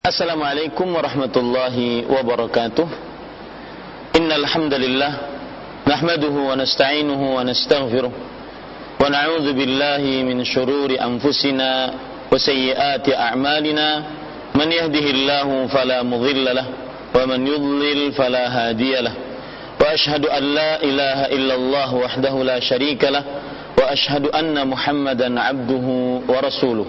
Assalamualaikum warahmatullahi wabarakatuh Innal hamdalillah nahmaduhu wa nasta'inuhu wa nastaghfiruh wa na'udzu billahi min shururi anfusina wa sayyiati a'malina man yahdihillahu fala mudilla lah wa man yudlil fala hadiya lah wa ashhadu an la ilaha illallah wahdahu la sharika lah wa ashhadu anna muhammadan 'abduhu wa rasuluhu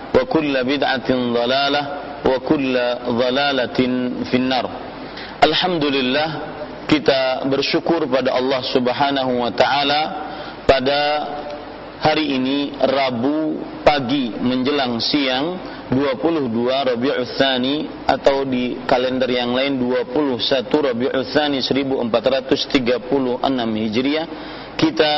وكل بدعة ضلالة وكل ضلالة في النار Alhamdulillah kita bersyukur pada Allah Subhanahu wa taala pada hari ini Rabu pagi menjelang siang 22 Rabiul Tsani atau di kalender yang lain 21 Rabiul Tsani 1436 Hijriah kita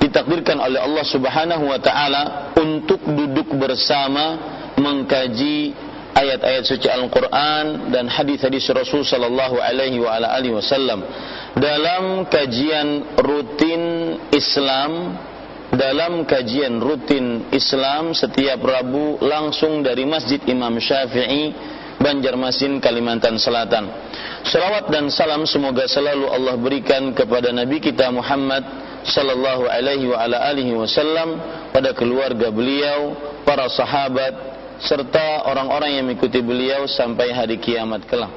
ditakdirkan oleh Allah Subhanahu wa taala untuk duduk bersama mengkaji ayat-ayat suci Al-Qur'an dan hadis-hadis Rasul sallallahu alaihi wa ala alihi wasallam dalam kajian rutin Islam dalam kajian rutin Islam setiap Rabu langsung dari Masjid Imam Syafi'i Banjarmasin Kalimantan Selatan. Salawat dan salam semoga selalu Allah berikan kepada Nabi kita Muhammad sallallahu alaihi wa ala alihi wasallam pada keluarga beliau, para sahabat serta orang-orang yang mengikuti beliau sampai hari kiamat kelak.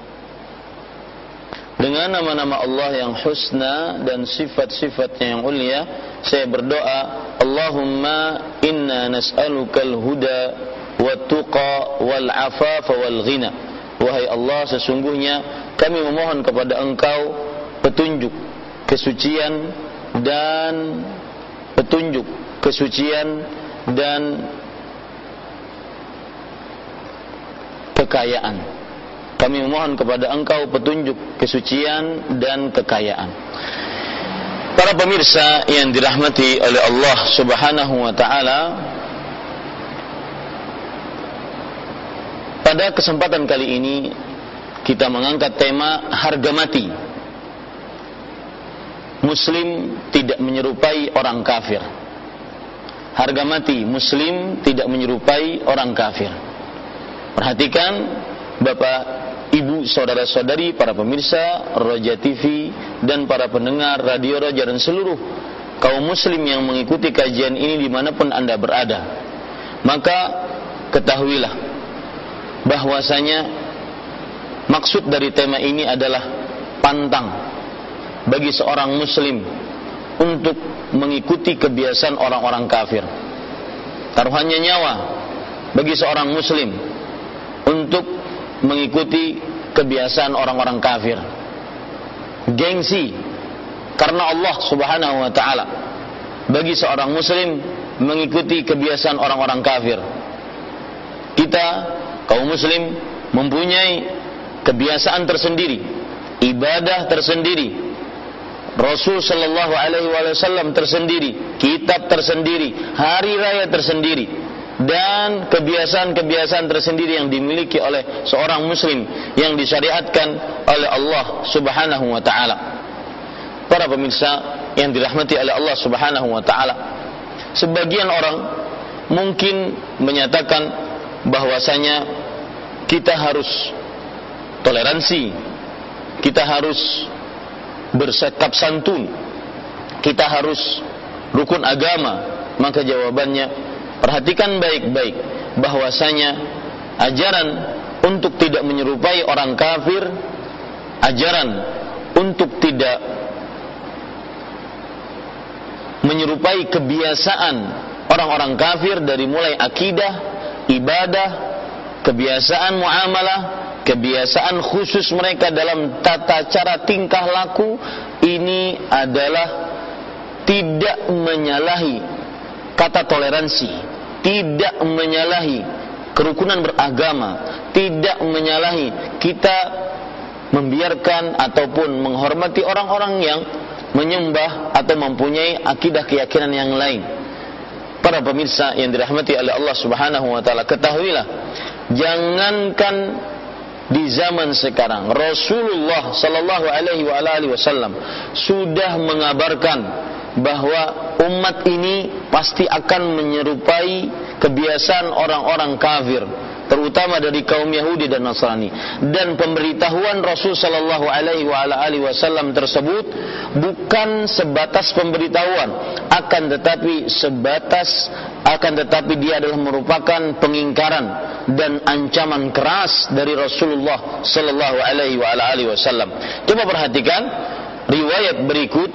Dengan nama-nama Allah yang husna dan sifat-sifatnya yang ulia, saya berdoa, Allahumma inna nas'alukal huda wa tuqa wal afafa wal ghina. Wahai Allah, sesungguhnya kami memohon kepada Engkau petunjuk, kesucian dan petunjuk, kesucian dan kekayaan. Kami memohon kepada Engkau petunjuk, kesucian dan kekayaan. Para pemirsa yang dirahmati oleh Allah Subhanahu wa taala, pada kesempatan kali ini kita mengangkat tema harga mati. Muslim tidak menyerupai orang kafir. Harga mati muslim tidak menyerupai orang kafir. Perhatikan Bapak, Ibu, saudara-saudari, para pemirsa Roja TV dan para pendengar Radio Roja dan seluruh kaum muslim yang mengikuti kajian ini di mana pun anda berada. Maka ketahuilah bahwasanya maksud dari tema ini adalah pantang bagi seorang muslim untuk mengikuti kebiasaan orang-orang kafir. Taruhannya nyawa bagi seorang muslim untuk mengikuti kebiasaan orang-orang kafir. Gengsi karena Allah Subhanahu wa taala bagi seorang muslim mengikuti kebiasaan orang-orang kafir. Kita kaum muslim mempunyai kebiasaan tersendiri, ibadah tersendiri, Rasul Shallallahu Alaihi Wasallam tersendiri, kitab tersendiri, hari raya tersendiri, dan kebiasaan-kebiasaan tersendiri yang dimiliki oleh seorang Muslim yang disyariatkan oleh Allah Subhanahu Wa Taala. Para pemirsa yang dirahmati oleh Allah Subhanahu Wa Taala, sebagian orang mungkin menyatakan bahwasanya kita harus toleransi, kita harus bersikap santun. Kita harus rukun agama. Maka jawabannya perhatikan baik-baik bahwasanya ajaran untuk tidak menyerupai orang kafir, ajaran untuk tidak menyerupai kebiasaan orang-orang kafir dari mulai akidah, ibadah, kebiasaan muamalah, kebiasaan khusus mereka dalam tata cara tingkah laku ini adalah tidak menyalahi kata toleransi, tidak menyalahi kerukunan beragama, tidak menyalahi kita membiarkan ataupun menghormati orang-orang yang menyembah atau mempunyai akidah keyakinan yang lain. Para pemirsa yang dirahmati oleh Allah Subhanahu wa taala, ketahuilah jangankan di zaman sekarang Rasulullah sallallahu alaihi wasallam sudah mengabarkan bahwa umat ini pasti akan menyerupai kebiasaan orang-orang kafir terutama dari kaum Yahudi dan Nasrani. Dan pemberitahuan Rasul sallallahu alaihi wasallam tersebut bukan sebatas pemberitahuan akan tetapi sebatas akan tetapi dia adalah merupakan pengingkaran dan ancaman keras dari Rasulullah sallallahu alaihi wasallam. Coba perhatikan riwayat berikut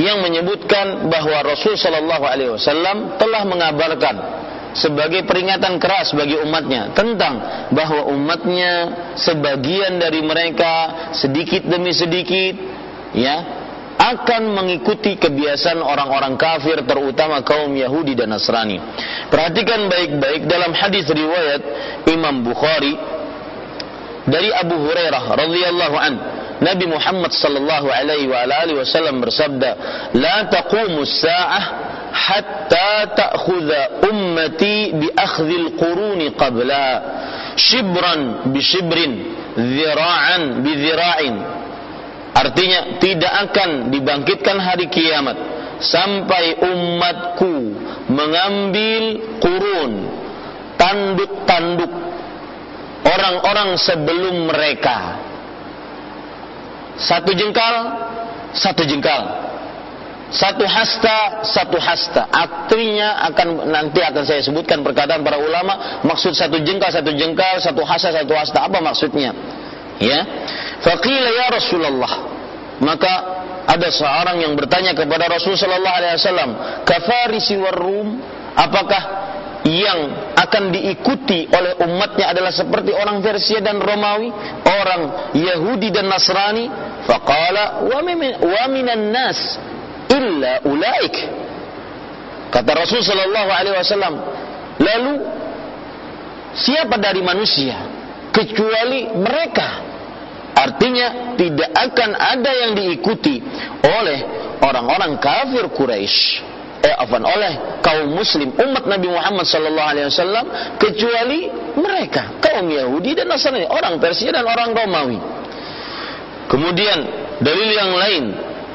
yang menyebutkan bahwa Rasul sallallahu alaihi wasallam telah mengabarkan sebagai peringatan keras bagi umatnya tentang bahwa umatnya sebagian dari mereka sedikit demi sedikit ya akan mengikuti kebiasaan orang-orang kafir terutama kaum Yahudi dan Nasrani. Perhatikan baik-baik dalam hadis riwayat Imam Bukhari dari Abu Hurairah radhiyallahu an Nabi Muhammad sallallahu alaihi wasallam bersabda, "La taqumu as-sa'ah hatta ta'khudha ummati bi akhdhil quruni qabla shibran bi shibrin dhira'an bi dhira'in." Artinya tidak akan dibangkitkan hari kiamat sampai umatku mengambil kurun tanduk-tanduk orang-orang sebelum mereka satu jengkal, satu jengkal. Satu hasta, satu hasta. Artinya akan nanti akan saya sebutkan perkataan para ulama. Maksud satu jengkal, satu jengkal, satu hasta, satu hasta. Apa maksudnya? Ya. Faqila ya Rasulullah. Maka ada seorang yang bertanya kepada Rasul sallallahu alaihi wasallam, "Kafarisi war Rum?" Apakah yang akan diikuti oleh umatnya adalah seperti orang Persia dan Romawi, orang Yahudi dan Nasrani. Faqala wa minan nas illa ulaik. Kata Rasul sallallahu alaihi wasallam, lalu siapa dari manusia kecuali mereka? Artinya tidak akan ada yang diikuti oleh orang-orang kafir Quraisy eh, afan, oleh kaum muslim umat Nabi Muhammad sallallahu alaihi wasallam kecuali mereka kaum Yahudi dan Nasrani orang Persia dan orang Romawi kemudian dalil yang lain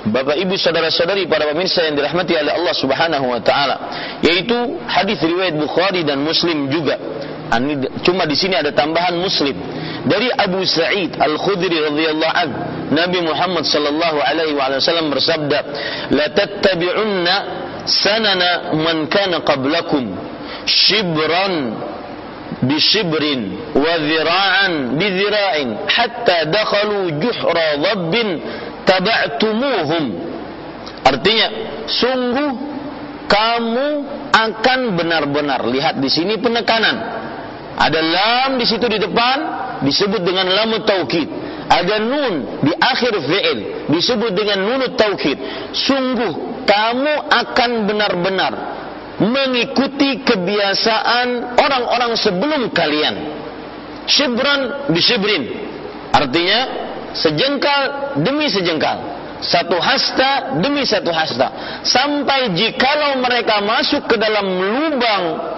Bapak Ibu saudara-saudari para pemirsa yang dirahmati oleh Allah Subhanahu wa taala yaitu hadis riwayat Bukhari dan Muslim juga cuma di sini ada tambahan Muslim dari Abu Sa'id Al-Khudri radhiyallahu anhu Nabi Muhammad sallallahu alaihi wasallam bersabda la tattabi'unna sanana man kana qablakum shibran بشبر وذراعا بذراع حتى دخلوا جحر ضب taba'tumuhum. Artinya sungguh kamu akan benar-benar lihat di sini penekanan. Ada lam di situ di depan disebut dengan lam taukid. Ada nun di akhir fi'il disebut dengan nun taukid. Sungguh kamu akan benar-benar mengikuti kebiasaan orang-orang sebelum kalian. Shibran bisibrin artinya sejengkal demi sejengkal. Satu hasta demi satu hasta. Sampai jikalau mereka masuk ke dalam lubang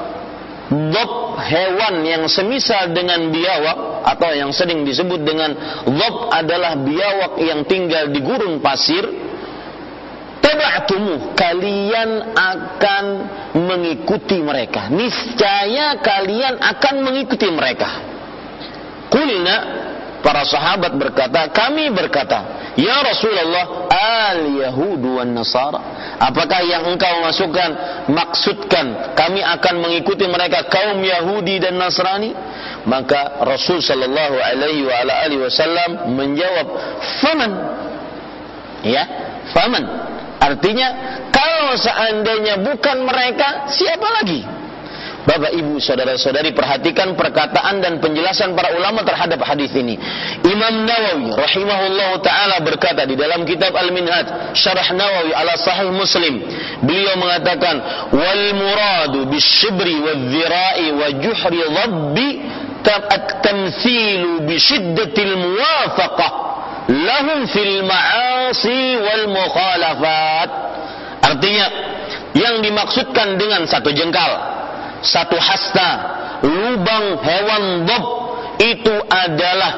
Dob hewan yang semisal dengan biawak atau yang sering disebut dengan dob adalah biawak yang tinggal di gurun pasir taba'tumu kalian akan mengikuti mereka niscaya kalian akan mengikuti mereka kulina para sahabat berkata kami berkata ya Rasulullah al yahudu wan nasara apakah yang engkau masukkan maksudkan kami akan mengikuti mereka kaum Yahudi dan Nasrani Maka Rasul sallallahu alaihi wa ala alihi wasallam menjawab, "Faman?" Ya, faman. Artinya kalau seandainya bukan mereka, siapa lagi? Bapak Ibu saudara-saudari perhatikan perkataan dan penjelasan para ulama terhadap hadis ini. Imam Nawawi rahimahullah taala berkata di dalam kitab Al-Minhaj Syarah Nawawi ala Sahih Muslim, beliau mengatakan wal muradu bisyibri wadh-dhira'i wa juhri dhabbi at-tamthilu bi shiddatil muwafaqah lahum fil ma'asi wal mukhalafat. Artinya yang dimaksudkan dengan satu jengkal satu hasta, lubang hewan dob itu adalah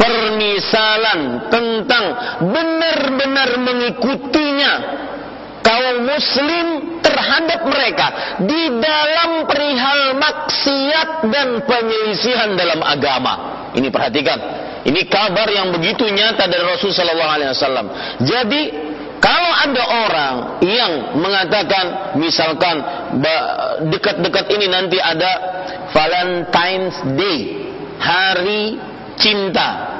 permisalan tentang benar-benar mengikutinya kaum muslim terhadap mereka di dalam perihal maksiat dan penyelisihan dalam agama. Ini perhatikan. Ini kabar yang begitu nyata dari Rasul sallallahu alaihi wasallam. Jadi kalau ada orang yang mengatakan misalkan dekat-dekat ini nanti ada Valentine's Day, hari cinta.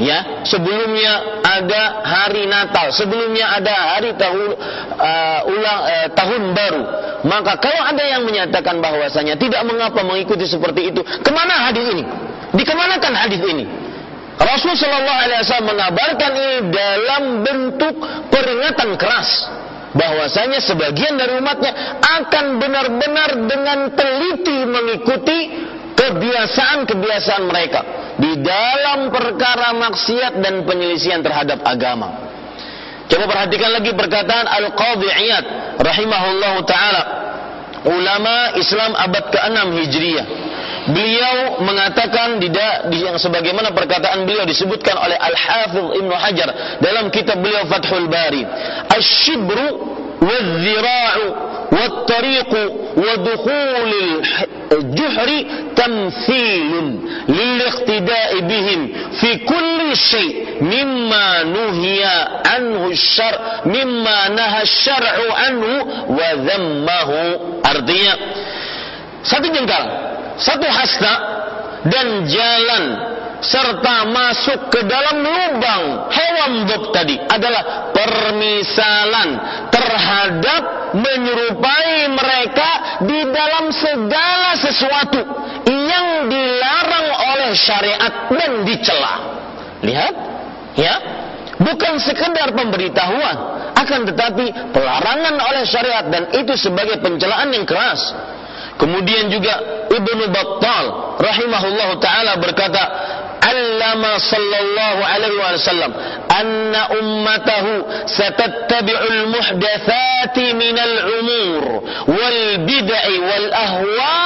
Ya, sebelumnya ada hari Natal, sebelumnya ada hari tahun uh, ulang uh, tahun baru. Maka kalau ada yang menyatakan bahwasanya tidak mengapa mengikuti seperti itu, ke mana hadis ini? Dikemanakan hadis ini? Rasul Shallallahu Alaihi Wasallam mengabarkan ini dalam bentuk peringatan keras bahwasanya sebagian dari umatnya akan benar-benar dengan teliti mengikuti kebiasaan-kebiasaan mereka di dalam perkara maksiat dan penyelisihan terhadap agama. Coba perhatikan lagi perkataan Al-Qadhi Iyad rahimahullahu taala ulama Islam abad ke-6 Hijriah. Beliau mengatakan tidak di yang sebagaimana perkataan beliau disebutkan oleh Al-Hafiz Ibnu Hajar dalam kitab beliau Fathul Bari. Asy-syibru wadh-dhira'u wat-tariqu wa dukhulul الجحر تمثيل للاقتداء بهم في كل شيء مما نهي عنه الشرع مما نهى الشرع عنه وذمه artinya satu jengkal satu hasta dan jalan serta masuk ke dalam lubang hewan bob tadi adalah permisalan terhadap menyerupai mereka di dalam segala sesuatu yang dilarang oleh syariat dan dicela. Lihat, ya, bukan sekedar pemberitahuan, akan tetapi pelarangan oleh syariat dan itu sebagai pencelaan yang keras. Kemudian juga Ibnu Battal rahimahullahu taala berkata, "Allama sallallahu alaihi wasallam anna ummatahu satattabi'ul muhdatsati minal umur wal bid'i wal ahwa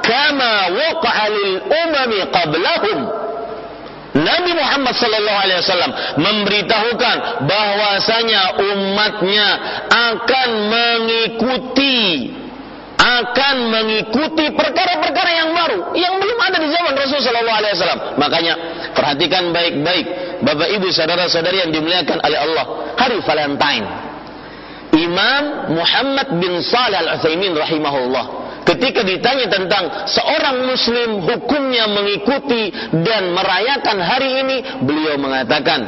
kama waqa'a lil umami qablahum." Nabi Muhammad sallallahu alaihi wasallam memberitahukan bahwasanya umatnya akan mengikuti akan mengikuti perkara-perkara yang baru yang belum ada di zaman Rasul Shallallahu Alaihi Wasallam. Makanya perhatikan baik-baik, Bapak Ibu saudara-saudari yang dimuliakan oleh Allah. Hari Valentine, Imam Muhammad bin Salih Al Utsaimin rahimahullah ketika ditanya tentang seorang muslim hukumnya mengikuti dan merayakan hari ini, beliau mengatakan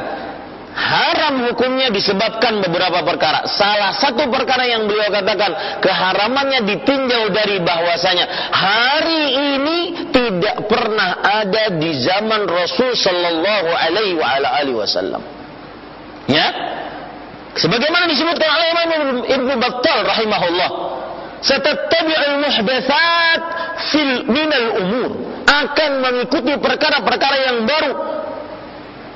haram hukumnya disebabkan beberapa perkara. Salah satu perkara yang beliau katakan keharamannya ditinjau dari bahwasanya hari ini tidak pernah ada di zaman Rasul Shallallahu Alaihi Wasallam. Ya, sebagaimana disebutkan oleh Imam Ibnu Battal rahimahullah, "Satattabi'ul muhdatsat fil minal umur." akan mengikuti perkara-perkara yang baru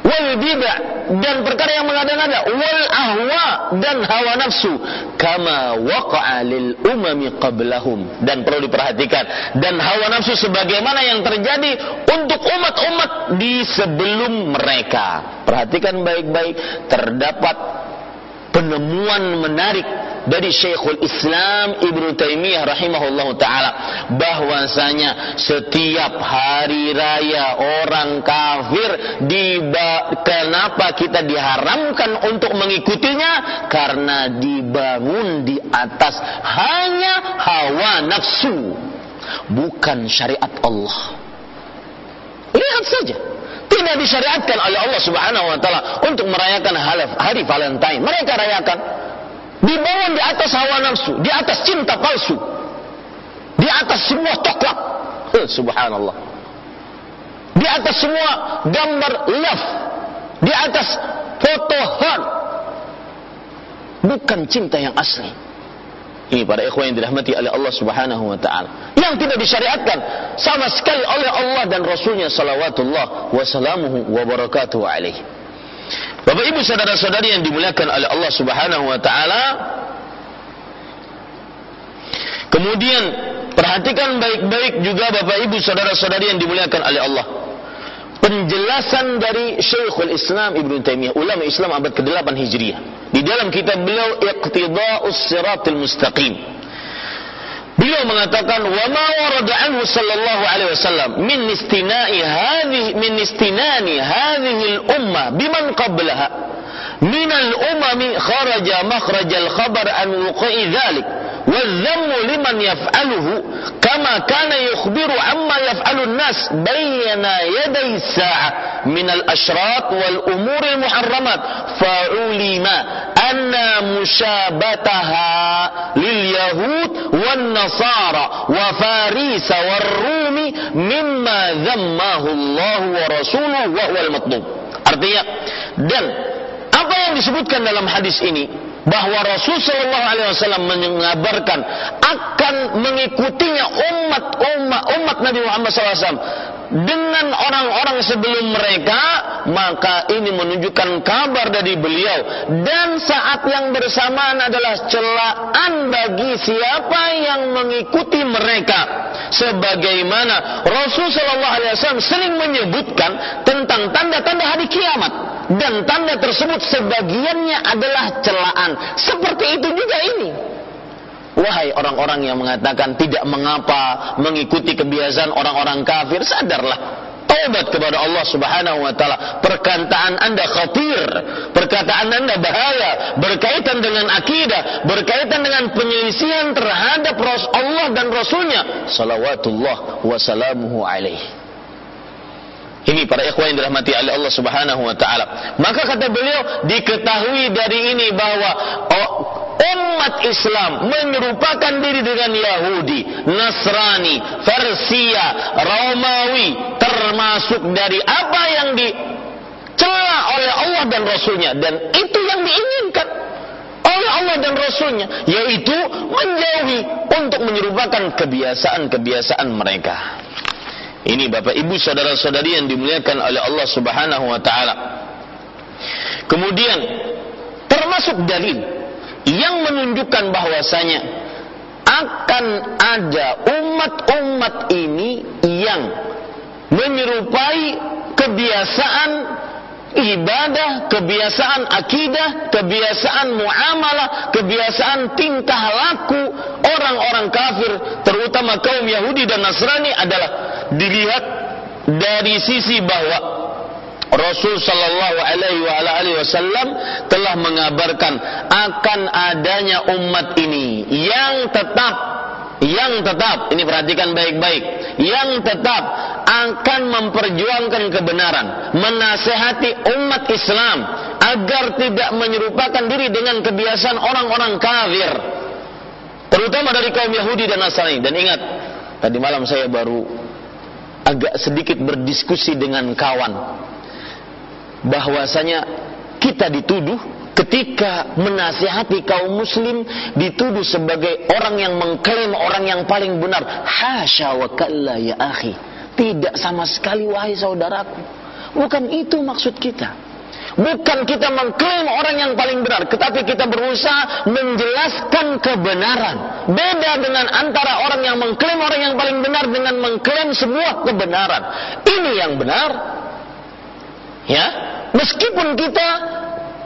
wal bid'ah dan perkara yang mengada-ngada. Wal ahwa dan hawa nafsu. Kama waqa'a lil umami qablahum. Dan perlu diperhatikan. Dan hawa nafsu sebagaimana yang terjadi untuk umat-umat di sebelum mereka. Perhatikan baik-baik terdapat penemuan menarik dari Syekhul Islam Ibnu Taimiyah rahimahullah taala. Bahwasanya setiap hari raya orang kafir di kenapa kita diharamkan untuk mengikutinya? Karena dibangun di atas hanya hawa nafsu bukan syariat Allah. Lihat saja. Tidak disyariatkan oleh Allah Subhanahu wa taala untuk merayakan hari Valentine. Mereka rayakan dibawa di atas hawa nafsu, di atas cinta palsu. Di atas semua coklat. Eh, subhanallah. Di atas semua gambar love. Di atas foto heart. Bukan cinta yang asli. Ini para ikhwan yang dirahmati oleh Allah Subhanahu wa taala. Yang tidak disyariatkan sama sekali oleh Allah dan Rasulnya salawatullah wa salamuhu wa barakatuhu alaihi. Bapak Ibu saudara-saudari yang dimuliakan oleh Allah Subhanahu wa taala. Kemudian perhatikan baik-baik juga Bapak Ibu saudara-saudari yang dimuliakan oleh Allah. Penjelasan dari Syekhul Islam Ibn Taimiyah, ulama Islam abad ke-8 Hijriah. Di dalam kitab beliau Iqtida'us Siratil Mustaqim. Beliau mengatakan wa ma warada anhu sallallahu alaihi wasallam min istina'i hadhihi min istinani hadhihi al-ummah biman qablaha min al-umami kharaja makhraj al-khabar an wuqu'i dhalik والذم لمن يفعله كما كان يخبر عما يفعل الناس بين يدي الساعة من الأشراط والأمور المحرمات. فعلم أن مشابتها لليهود والنصارى وفاريس والروم مما ذمه الله ورسوله وهو المطلوب. artinya dan apa yang disebutkan dalam hadis ini bahwa Rasul Shallallahu Alaihi Wasallam mengabarkan akan mengikutinya umat umat umat Nabi Muhammad SAW dengan orang-orang sebelum mereka maka ini menunjukkan kabar dari beliau. Dan saat yang bersamaan adalah celaan bagi siapa yang mengikuti mereka. Sebagaimana Rasul Shallallahu Alaihi Wasallam sering menyebutkan tentang tanda-tanda hari kiamat. Dan tanda tersebut sebagiannya adalah celaan. Seperti itu juga ini. Wahai orang-orang yang mengatakan tidak mengapa mengikuti kebiasaan orang-orang kafir, sadarlah. Taubat kepada Allah Subhanahu wa taala. Perkataan Anda khatir, perkataan Anda bahaya, berkaitan dengan akidah, berkaitan dengan penyelisihan terhadap Allah dan Rasulnya. Salawatullah wa salamuhu alaihi. Ini para ikhwan yang dirahmati oleh Allah Subhanahu wa taala. Maka kata beliau, diketahui dari ini bahwa oh, umat Islam menyerupakan diri dengan Yahudi, Nasrani, Persia, Romawi, termasuk dari apa yang dicela oleh Allah dan Rasulnya dan itu yang diinginkan oleh Allah dan Rasulnya yaitu menjauhi untuk menyerupakan kebiasaan-kebiasaan mereka. Ini Bapak Ibu saudara-saudari yang dimuliakan oleh Allah Subhanahu wa taala. Kemudian termasuk dalil yang menunjukkan bahwasanya akan ada umat-umat ini yang menyerupai kebiasaan ibadah, kebiasaan akidah, kebiasaan muamalah, kebiasaan tingkah laku orang-orang kafir, terutama kaum Yahudi dan Nasrani adalah dilihat dari sisi bahwa Rasul sallallahu alaihi wasallam telah mengabarkan akan adanya umat ini yang tetap yang tetap ini perhatikan baik-baik. Yang tetap akan memperjuangkan kebenaran menasehati umat Islam agar tidak menyerupakan diri dengan kebiasaan orang-orang kafir. Terutama dari kaum Yahudi dan Nasrani. Dan ingat tadi malam saya baru agak sedikit berdiskusi dengan kawan bahwasanya kita dituduh ketika menasihati kaum muslim dituduh sebagai orang yang mengklaim orang yang paling benar hasya wa kalla ya akhi tidak sama sekali wahai saudaraku bukan itu maksud kita Bukan kita mengklaim orang yang paling benar, tetapi kita berusaha menjelaskan kebenaran. Beda dengan antara orang yang mengklaim orang yang paling benar dengan mengklaim sebuah kebenaran. Ini yang benar. Ya, meskipun kita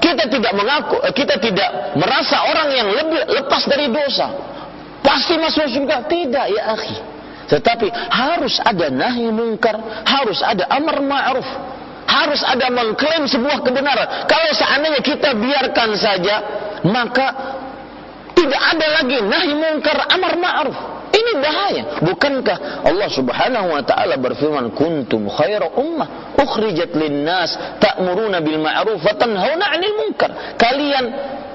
kita tidak mengaku, eh, kita tidak merasa orang yang lebih lepas dari dosa. Pasti masuk surga. Tidak ya akhi. Tetapi harus ada nahi mungkar, harus ada amar ma'ruf, harus ada mengklaim sebuah kebenaran. Kalau seandainya kita biarkan saja, maka tidak ada lagi nahi mungkar, amar ma'ruf. Ini bahaya. Bukankah Allah Subhanahu wa taala berfirman, "Kuntum khaira ummah ukhrijat lin-nas ta'muruna bil ma'ruf wa tanhauna 'anil munkar." Kalian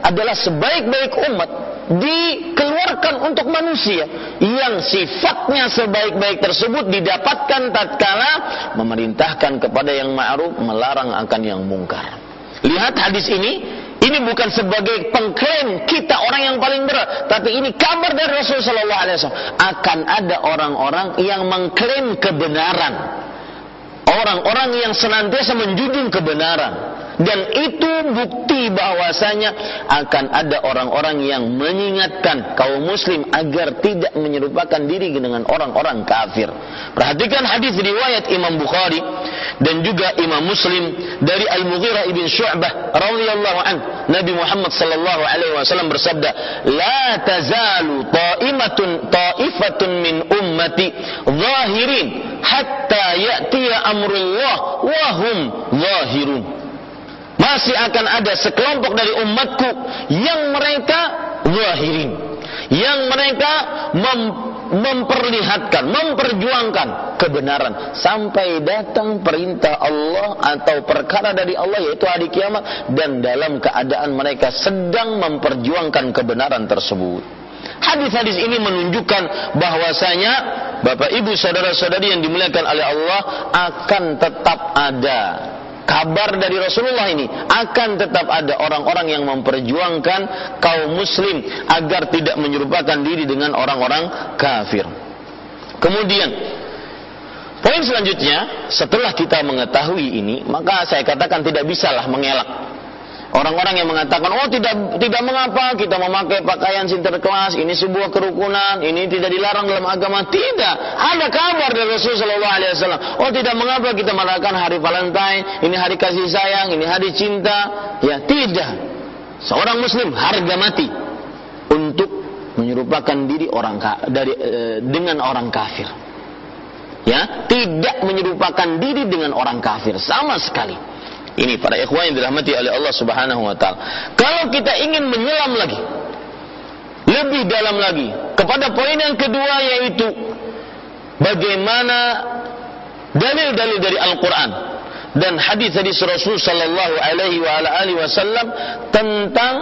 adalah sebaik-baik umat dikeluarkan untuk manusia yang sifatnya sebaik-baik tersebut didapatkan tatkala memerintahkan kepada yang ma'ruf melarang akan yang mungkar. Lihat hadis ini, ini bukan sebagai pengklaim kita orang yang paling berat, tapi ini kabar dari Rasulullah SAW akan ada orang-orang yang mengklaim kebenaran. Orang-orang yang senantiasa menjunjung kebenaran dan itu bukti bahwasanya akan ada orang-orang yang mengingatkan kaum muslim agar tidak menyerupakan diri dengan orang-orang kafir. Perhatikan hadis riwayat Imam Bukhari dan juga Imam Muslim dari Al-Mughirah ibn Syu'bah radhiyallahu an. Nabi Muhammad sallallahu alaihi wasallam bersabda, "La tazalu ta'imatun ta'ifatun min ummati zahirin hatta ya'tiya amrullah wa hum zahirun." Masih akan ada sekelompok dari umatku yang mereka zahirin. Yang mereka mem memperlihatkan, memperjuangkan kebenaran. Sampai datang perintah Allah atau perkara dari Allah yaitu hari kiamat dan dalam keadaan mereka sedang memperjuangkan kebenaran tersebut. Hadis-hadis ini menunjukkan bahwasanya Bapak Ibu saudara-saudari yang dimuliakan oleh Allah akan tetap ada kabar dari Rasulullah ini akan tetap ada orang-orang yang memperjuangkan kaum muslim agar tidak menyerupakan diri dengan orang-orang kafir. Kemudian poin selanjutnya setelah kita mengetahui ini maka saya katakan tidak bisalah mengelak Orang-orang yang mengatakan, oh tidak tidak mengapa kita memakai pakaian sinterklas, ini sebuah kerukunan, ini tidak dilarang dalam agama. Tidak, ada kabar dari Rasulullah Wasallam. Oh tidak mengapa kita merayakan hari Valentine, ini hari kasih sayang, ini hari cinta. Ya tidak. Seorang Muslim harga mati untuk menyerupakan diri orang dari e, dengan orang kafir. Ya, tidak menyerupakan diri dengan orang kafir sama sekali. Ini para ikhwan yang dirahmati oleh Allah Subhanahu wa taala. Kalau kita ingin menyelam lagi lebih dalam lagi kepada poin yang kedua yaitu bagaimana dalil-dalil dari Al-Qur'an dan hadis-hadis Rasul sallallahu alaihi wa alihi wasallam tentang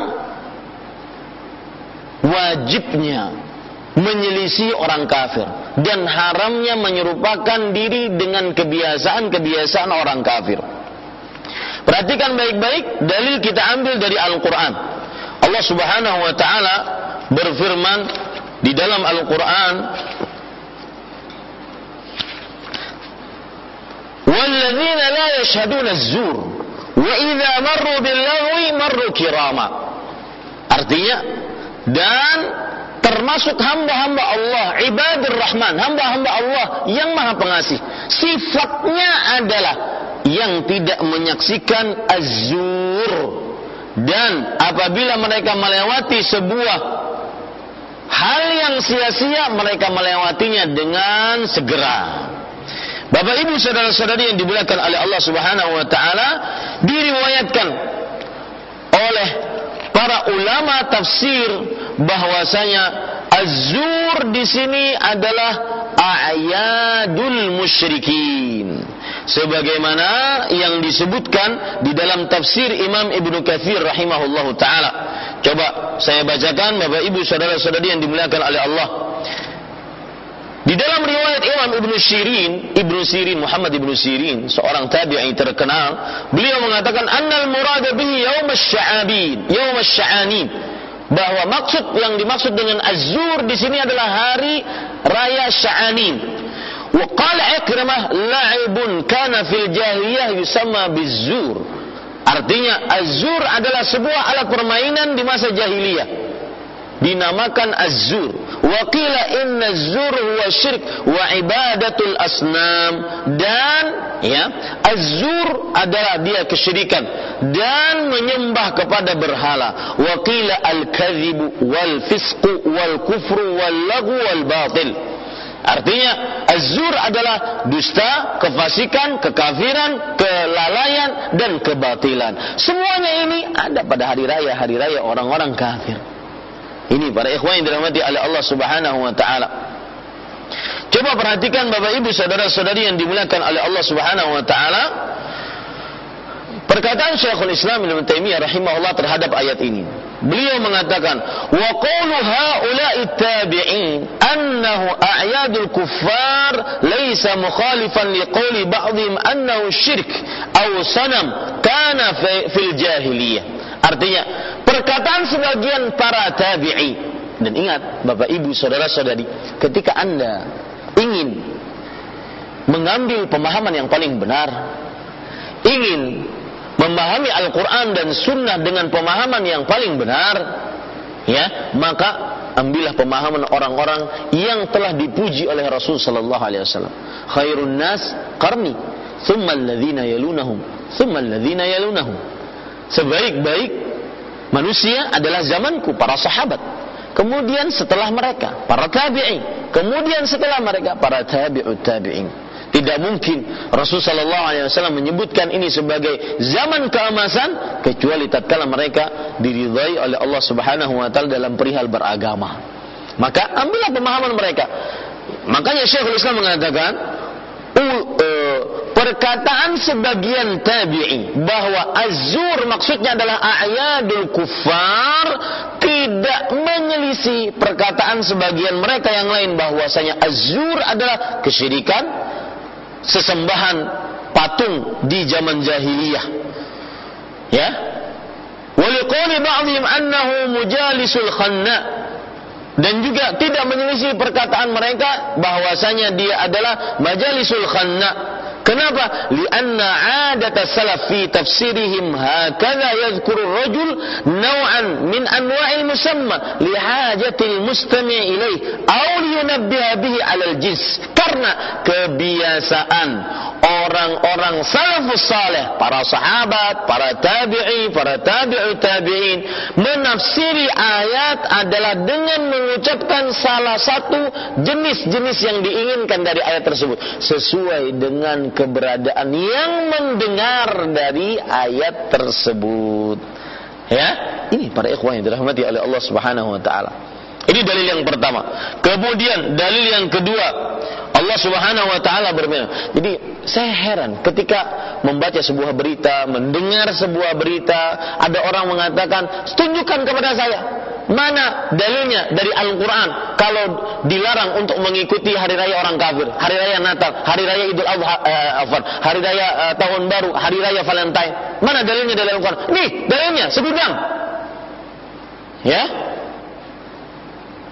wajibnya menyelisih orang kafir dan haramnya menyerupakan diri dengan kebiasaan-kebiasaan orang kafir. Perhatikan baik-baik, dalil kita ambil dari Al-Quran. Allah subhanahu wa ta'ala berfirman di dalam Al-Quran, وَالَّذِينَ لَا يَشْهَدُونَ الزُّورِ وَإِذَا مَرُّوا بِاللَّغْوِ مَرُّوا كِرَامًا Artinya, dan termasuk hamba-hamba Allah, ibadur rahman, hamba-hamba Allah yang maha pengasih. Sifatnya adalah yang tidak menyaksikan azur dan apabila mereka melewati sebuah hal yang sia-sia mereka melewatinya dengan segera. Bapak Ibu saudara-saudari yang dimuliakan oleh Allah Subhanahu wa taala diriwayatkan oleh para ulama tafsir bahwasanya azur di sini adalah ayadul musyrikin sebagaimana yang disebutkan di dalam tafsir Imam Ibnu Katsir rahimahullahu taala. Coba saya bacakan Bapak Ibu saudara-saudari yang dimuliakan oleh Allah. Di dalam riwayat Imam Ibnu Sirin, Ibnu Sirin Muhammad Ibnu Sirin, seorang tabi'i terkenal, beliau mengatakan annal murad bihi yaum asy-sya'abin, yaum bahwa maksud yang dimaksud dengan azur di sini adalah hari raya Sya'anin Waqala Ikrimah la'ibun kana fil jahiliyah yusama bizur. Artinya azur adalah sebuah alat permainan di masa jahiliyah. Dinamakan azur. Wakila inna azur huwa syirk wa ibadatul asnam. Dan ya, azur adalah dia kesyirikan dan menyembah kepada berhala. Waqila al-kadhibu wal fisqu wal kufru wal lagu wal batil. Artinya azur adalah dusta, kefasikan, kekafiran, kelalaian dan kebatilan. Semuanya ini ada pada hari raya hari raya orang-orang kafir. Ini para ikhwan yang dirahmati oleh Allah Subhanahu wa taala. Coba perhatikan Bapak Ibu saudara-saudari yang dimuliakan oleh Allah Subhanahu wa taala. Perkataan Syekhul Islam Ibnu Taimiyah rahimahullah terhadap ayat ini. Beliau mengatakan, "Wa qawlu haula'i tabi'in annahu a'yadul kuffar laysa mukhalifan liqawli ba'dihim annahu syirk aw sanam kana fil jahiliyah." Artinya, perkataan sebagian para tabi'i dan ingat Bapak Ibu saudara-saudari, ketika Anda ingin mengambil pemahaman yang paling benar, ingin memahami Al-Quran dan Sunnah dengan pemahaman yang paling benar, ya maka ambillah pemahaman orang-orang yang telah dipuji oleh Rasul Sallallahu Alaihi Wasallam. Khairun nas karni, thumma alladhina yalunahum, thumma alladhina yalunahum. Sebaik-baik manusia adalah zamanku, para sahabat. Kemudian setelah mereka, para tabi'in. Kemudian setelah mereka, para tabi'ut tabi'in. Tidak mungkin Rasul Shallallahu Alaihi Wasallam menyebutkan ini sebagai zaman keemasan kecuali tatkala mereka diridhai oleh Allah Subhanahu Wa Taala dalam perihal beragama. Maka ambillah pemahaman mereka. Makanya Syekhul Islam mengatakan uh, perkataan sebagian tabi'i bahwa azur maksudnya adalah a'yadul kufar tidak menyelisih perkataan sebagian mereka yang lain bahwasanya azur adalah kesyirikan sesembahan patung di zaman jahiliyah. Ya? Waliqali ba'dihim annahu mujalisul khanna. Dan juga tidak menyelisih perkataan mereka bahwasanya dia adalah majalisul khanna Kenapa? Lianna adat salaf fi tafsirihim hakadha yadhkuru rajul naw'an min anwa'il musamma li hajatil mustami' ilaih aw liyunabbiha bihi 'alal jins. Karena kebiasaan orang-orang salafus saleh, para sahabat, para tabi'i, para tabi'u tabi'in menafsiri ayat adalah dengan mengucapkan salah satu jenis-jenis yang diinginkan dari ayat tersebut sesuai dengan keberadaan yang mendengar dari ayat tersebut. Ya, ini para ikhwan yang dirahmati oleh Allah Subhanahu wa taala. Ini dalil yang pertama. Kemudian dalil yang kedua, Allah Subhanahu wa taala berfirman. Jadi saya heran ketika membaca sebuah berita, mendengar sebuah berita, ada orang mengatakan, "Tunjukkan kepada saya Mana dalilnya dari Al-Quran kalau dilarang untuk mengikuti hari raya orang kafir, hari raya Natal, hari raya Idul Adha, uh, hari raya uh, Tahun Baru, hari raya Valentine. Mana dalilnya dari Al-Quran? Nih, dalilnya segudang. Ya.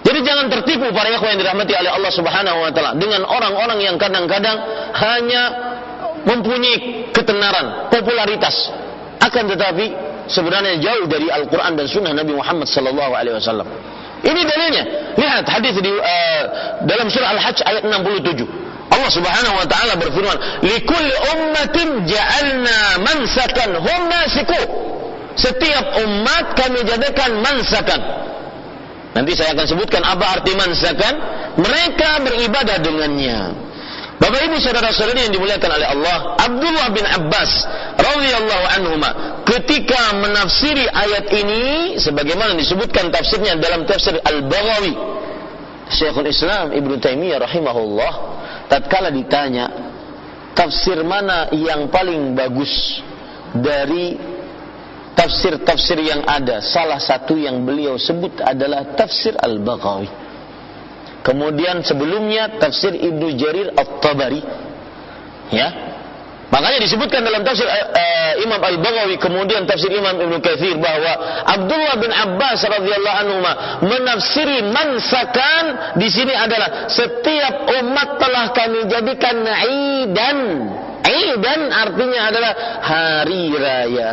Jadi jangan tertipu para ikhwan yang dirahmati oleh Allah Subhanahu wa taala dengan orang-orang yang kadang-kadang hanya mempunyai ketenaran, popularitas. Akan tetapi sebenarnya jauh dari Al-Quran dan Sunnah Nabi Muhammad Sallallahu Alaihi Wasallam. Ini dalilnya. Lihat hadis di uh, dalam surah Al-Hajj ayat 67. Allah Subhanahu wa taala berfirman, "Likulli ummatin ja'alna mansakan hum nasiku." Setiap umat kami jadikan mansakan. Nanti saya akan sebutkan apa arti mansakan. Mereka beribadah dengannya. Bapak Ibu saudara-saudari yang dimuliakan oleh Allah, Abdullah bin Abbas radhiyallahu anhuma ketika menafsiri ayat ini sebagaimana disebutkan tafsirnya dalam tafsir Al-Baghawi Syekhul Islam Ibnu Taimiyah rahimahullah tatkala ditanya tafsir mana yang paling bagus dari tafsir-tafsir yang ada? Salah satu yang beliau sebut adalah tafsir Al-Baghawi Kemudian sebelumnya tafsir Ibnu Jarir At-Tabari. Ya. Makanya disebutkan dalam tafsir uh, Imam Al-Baghawi kemudian tafsir Imam Ibnu Katsir bahwa Abdullah bin Abbas radhiyallahu anhu menafsiri mansakan di sini adalah setiap umat telah kami jadikan aidan. Aidan artinya adalah hari raya.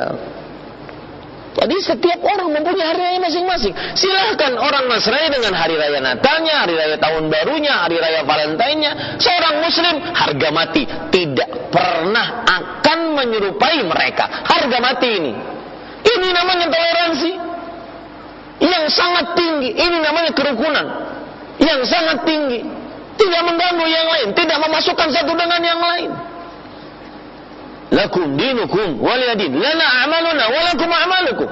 Jadi setiap orang mempunyai hari raya masing-masing. Silahkan orang Nasrani dengan hari raya Natalnya, hari raya tahun barunya, hari raya Valentine-nya. Seorang Muslim harga mati tidak pernah akan menyerupai mereka. Harga mati ini. Ini namanya toleransi yang sangat tinggi. Ini namanya kerukunan yang sangat tinggi. Tidak mengganggu yang lain, tidak memasukkan satu dengan yang lain lakum dinukum waliyadin lana a'maluna walakum a'malukum.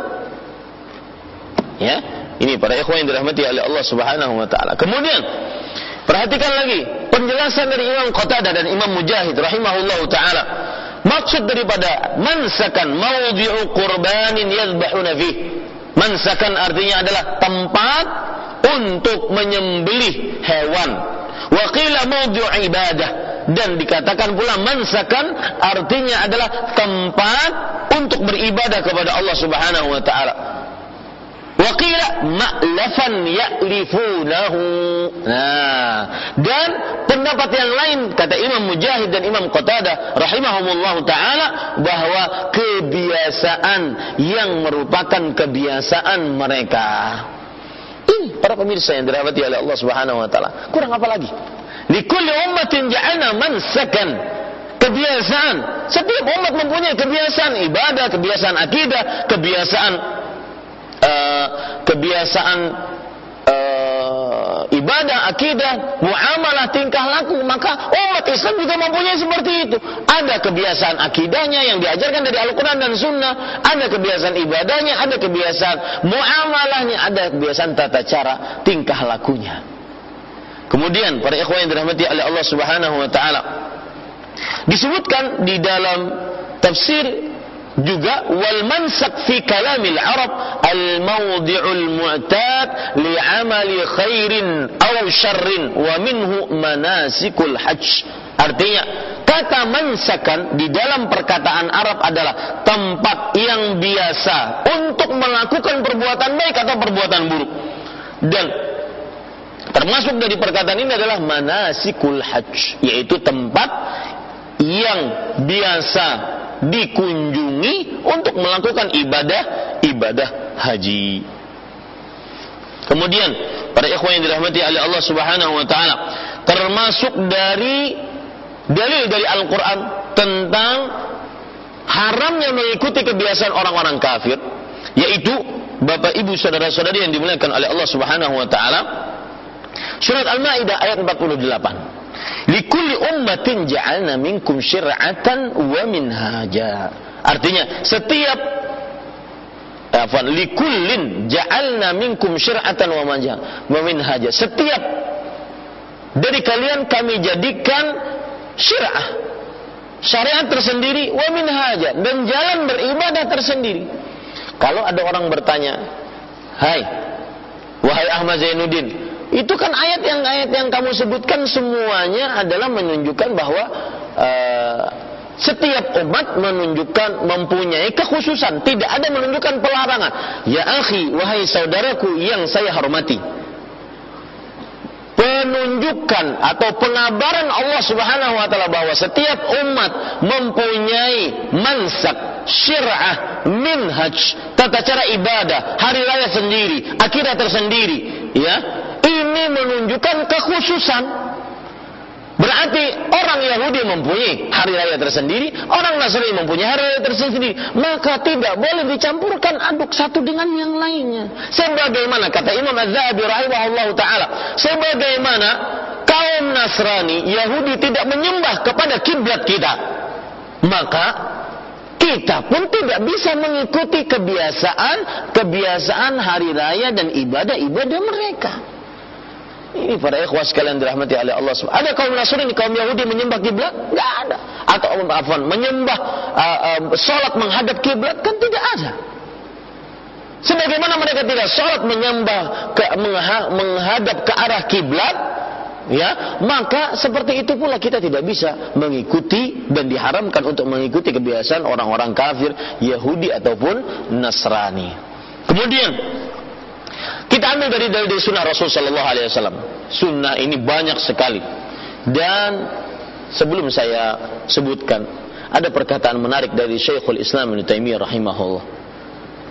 Ya? Ini para ikhwan yang dirahmati oleh Allah Subhanahu wa taala. Kemudian perhatikan lagi penjelasan dari Imam Qatadah dan Imam Mujahid rahimahullahu taala. Maksud daripada mansakan maudhi'u qurbanin yadhbahuna fih. Mansakan artinya adalah tempat untuk menyembelih hewan wa qila ibadah dan dikatakan pula mansakan artinya adalah tempat untuk beribadah kepada Allah Subhanahu wa taala Wakila ma'lafan ya'lifunahu. Nah, dan pendapat yang lain kata Imam Mujahid dan Imam Qatadah rahimahumullah taala bahwa kebiasaan yang merupakan kebiasaan mereka. Para pemirsa yang dirahmati oleh Allah Subhanahu wa taala. Kurang apa lagi? Likulli ummatin ja'alna mansakan kebiasaan. Setiap umat mempunyai kebiasaan ibadah, kebiasaan akidah, kebiasaan uh, kebiasaan ibadah, akidah, muamalah, tingkah laku, maka umat Islam juga mempunyai seperti itu. Ada kebiasaan akidahnya yang diajarkan dari Al-Quran dan Sunnah, ada kebiasaan ibadahnya, ada kebiasaan muamalahnya, ada kebiasaan tata cara tingkah lakunya. Kemudian para ikhwan yang dirahmati oleh Allah Subhanahu wa taala disebutkan di dalam tafsir juga wal mansak fi kalamil Arab al mawdi'ul mu'tad li amali khairin aw syarrin wa minhu manasikul hajj. Artinya kata mansakan di dalam perkataan Arab adalah tempat yang biasa untuk melakukan perbuatan baik atau perbuatan buruk. Dan termasuk dari perkataan ini adalah manasikul hajj yaitu tempat yang biasa dikunjungi untuk melakukan ibadah ibadah haji. Kemudian para ikhwan yang dirahmati oleh Allah Subhanahu wa taala termasuk dari dalil dari Al-Qur'an tentang haramnya mengikuti kebiasaan orang-orang kafir yaitu Bapak Ibu saudara-saudari yang dimuliakan oleh Allah Subhanahu wa taala Surat Al-Maidah ayat 48 Likulli ummatin ja'alna minkum syir'atan wa minhaja. Artinya setiap afwan likullin ja'alna minkum syir'atan wa minhaja. Setiap dari kalian kami jadikan syir'ah syariat tersendiri wa minhaja dan jalan beribadah tersendiri. Kalau ada orang bertanya, "Hai, wahai Ahmad Zainuddin, itu kan ayat yang ayat yang kamu sebutkan semuanya adalah menunjukkan bahwa uh, setiap umat menunjukkan mempunyai kekhususan, tidak ada menunjukkan pelarangan. Ya akhi, wahai saudaraku yang saya hormati. Penunjukan atau pengabaran Allah Subhanahu wa taala bahwa setiap umat mempunyai mansak, syir'ah, minhaj, tata cara ibadah, hari raya sendiri, akidah tersendiri, ya ini menunjukkan kekhususan. Berarti orang Yahudi mempunyai hari raya tersendiri, orang Nasrani mempunyai hari raya tersendiri. Maka tidak boleh dicampurkan aduk satu dengan yang lainnya. Sebagaimana kata Imam Az-Zahabi rahimahullah taala, sebagaimana kaum Nasrani Yahudi tidak menyembah kepada kiblat kita, maka kita pun tidak bisa mengikuti kebiasaan kebiasaan hari raya dan ibadah-ibadah mereka. Ini para ikhwah sekalian dirahmati oleh Allah SWT. Ada kaum Nasrani, kaum Yahudi menyembah kiblat? Enggak ada. Atau afwan, menyembah uh, uh, salat menghadap kiblat kan tidak ada. Sebagaimana mereka tidak salat menyembah ke, menghadap ke arah kiblat, ya, maka seperti itu pula kita tidak bisa mengikuti dan diharamkan untuk mengikuti kebiasaan orang-orang kafir Yahudi ataupun Nasrani. Kemudian kita ambil dari dari, sunnah Rasul Sallallahu Alaihi Wasallam. Sunnah ini banyak sekali. Dan sebelum saya sebutkan, ada perkataan menarik dari Syekhul Islam Ibn Taimiyah rahimahullah.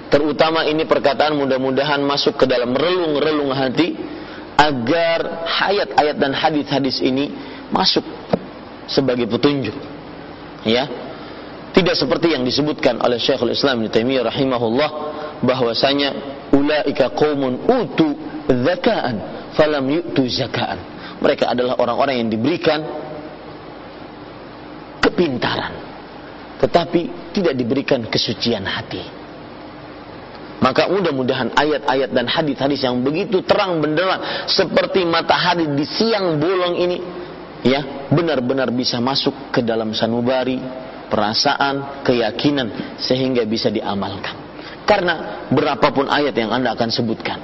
Terutama ini perkataan mudah-mudahan masuk ke dalam relung-relung hati agar ayat-ayat dan hadis-hadis ini masuk sebagai petunjuk. Ya. Tidak seperti yang disebutkan oleh Syekhul Islam Ibn Taimiyah rahimahullah bahwasanya ulaika qaumun utu zakaan falam yu'tu zakaan. Mereka adalah orang-orang yang diberikan kepintaran tetapi tidak diberikan kesucian hati. Maka mudah-mudahan ayat-ayat dan hadis-hadis yang begitu terang benderang seperti matahari di siang bolong ini ya benar-benar bisa masuk ke dalam sanubari perasaan, keyakinan sehingga bisa diamalkan. Karena berapapun ayat yang Anda akan sebutkan,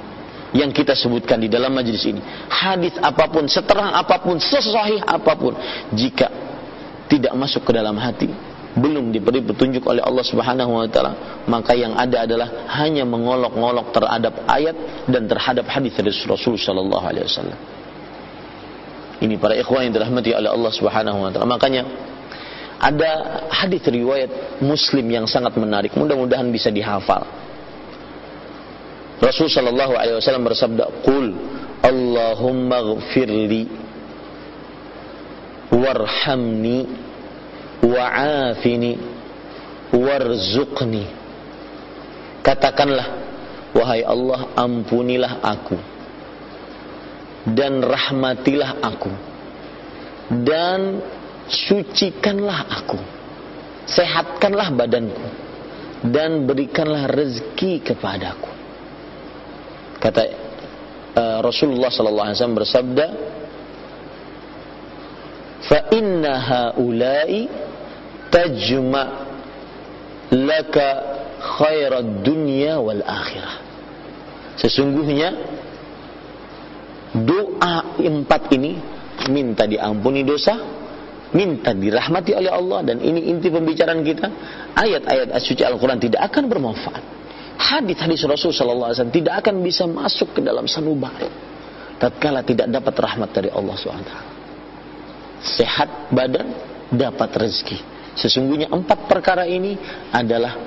yang kita sebutkan di dalam majlis ini, hadis apa pun, seterang apa pun, sesahih apa pun, jika tidak masuk ke dalam hati, belum diberi petunjuk oleh Allah Subhanahu wa taala, maka yang ada adalah hanya mengolok-ngolok terhadap ayat dan terhadap hadis dari Rasul sallallahu alaihi wasallam. Ini para ikhwan yang dirahmati oleh Allah Subhanahu wa taala. Makanya ada hadis riwayat Muslim yang sangat menarik. Mudah-mudahan bisa dihafal. Rasul sallallahu alaihi wasallam bersabda, "Qul Allahumma ghfirli warhamni wa'afini warzuqni." Katakanlah, wahai Allah, ampunilah aku dan rahmatilah aku dan sucikanlah aku. Sehatkanlah badanku. Dan berikanlah rezeki kepadaku. Kata uh, Rasulullah sallallahu alaihi wasallam bersabda haula'i tajma laka khairad dunya wal akhirah. Sesungguhnya doa empat ini minta diampuni dosa minta dirahmati oleh Allah dan ini inti pembicaraan kita. Ayat-ayat suci Al-Quran tidak akan bermanfaat. Hadis-hadis Rasul Sallallahu Alaihi tidak akan bisa masuk ke dalam sanubari. Tatkala tidak dapat rahmat dari Allah SWT sehat badan dapat rezeki. Sesungguhnya empat perkara ini adalah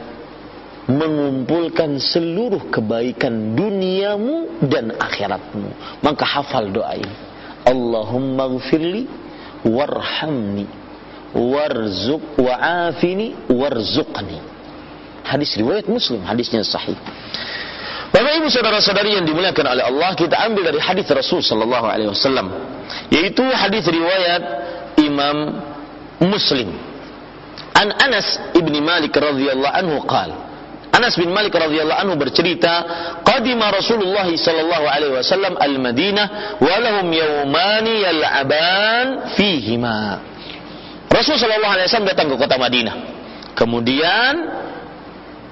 mengumpulkan seluruh kebaikan duniamu dan akhiratmu. Maka hafal doa ini. Allahumma gfirli warhamni. Warzuq wa'afini warzuqni. Hadis riwayat muslim hadisnya sahih. Bapak Ibu saudara-saudari yang dimuliakan oleh Allah, kita ambil dari hadis Rasul sallallahu alaihi wasallam, yaitu hadis riwayat Imam Muslim. An Anas ibni Malik radhiyallahu anhu qala Anas bin Malik radhiyallahu anhu bercerita, "Qadima Rasulullah sallallahu alaihi wasallam al-Madinah wa lahum yawmani yal'aban fihima." Rasul sallallahu alaihi wasallam datang ke kota Madinah. Kemudian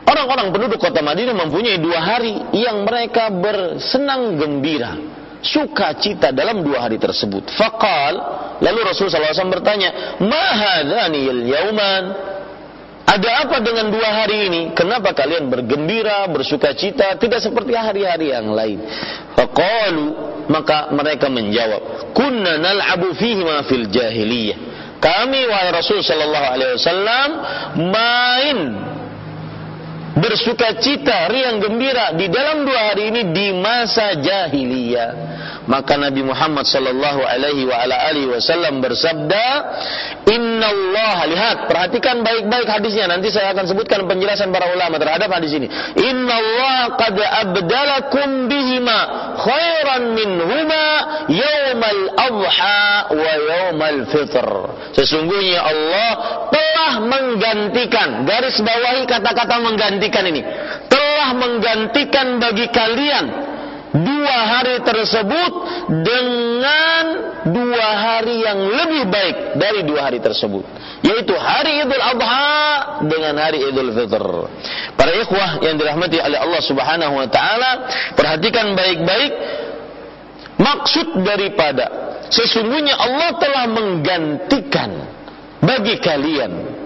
orang-orang penduduk kota Madinah mempunyai dua hari yang mereka bersenang gembira, sukacita dalam dua hari tersebut. Faqal, lalu Rasul sallallahu alaihi wasallam bertanya, "Ma hadzani al-yawman?" Ada apa dengan dua hari ini? Kenapa kalian bergembira, bersuka cita, tidak seperti hari-hari yang lain? Faqalu, maka mereka menjawab, kunna nal'abu fihi ma fil jahiliyah. Kami wahai Rasul sallallahu alaihi wasallam main bersuka cita, riang gembira di dalam dua hari ini di masa jahiliyah. Maka Nabi Muhammad sallallahu alaihi wa ala alihi wasallam bersabda, "Inna Allah lihat, perhatikan baik-baik hadisnya. Nanti saya akan sebutkan penjelasan para ulama terhadap hadis ini. Inna Allah qad abdalakum bihima khairan minhuma yaumal adha wa yaumal fitr." Sesungguhnya Allah telah menggantikan, garis bawahi kata-kata menggantikan ini. Telah menggantikan bagi kalian dua hari tersebut dengan dua hari yang lebih baik dari dua hari tersebut yaitu hari Idul Adha dengan hari Idul Fitr. Para ikhwah yang dirahmati oleh Allah Subhanahu wa taala, perhatikan baik-baik maksud daripada sesungguhnya Allah telah menggantikan bagi kalian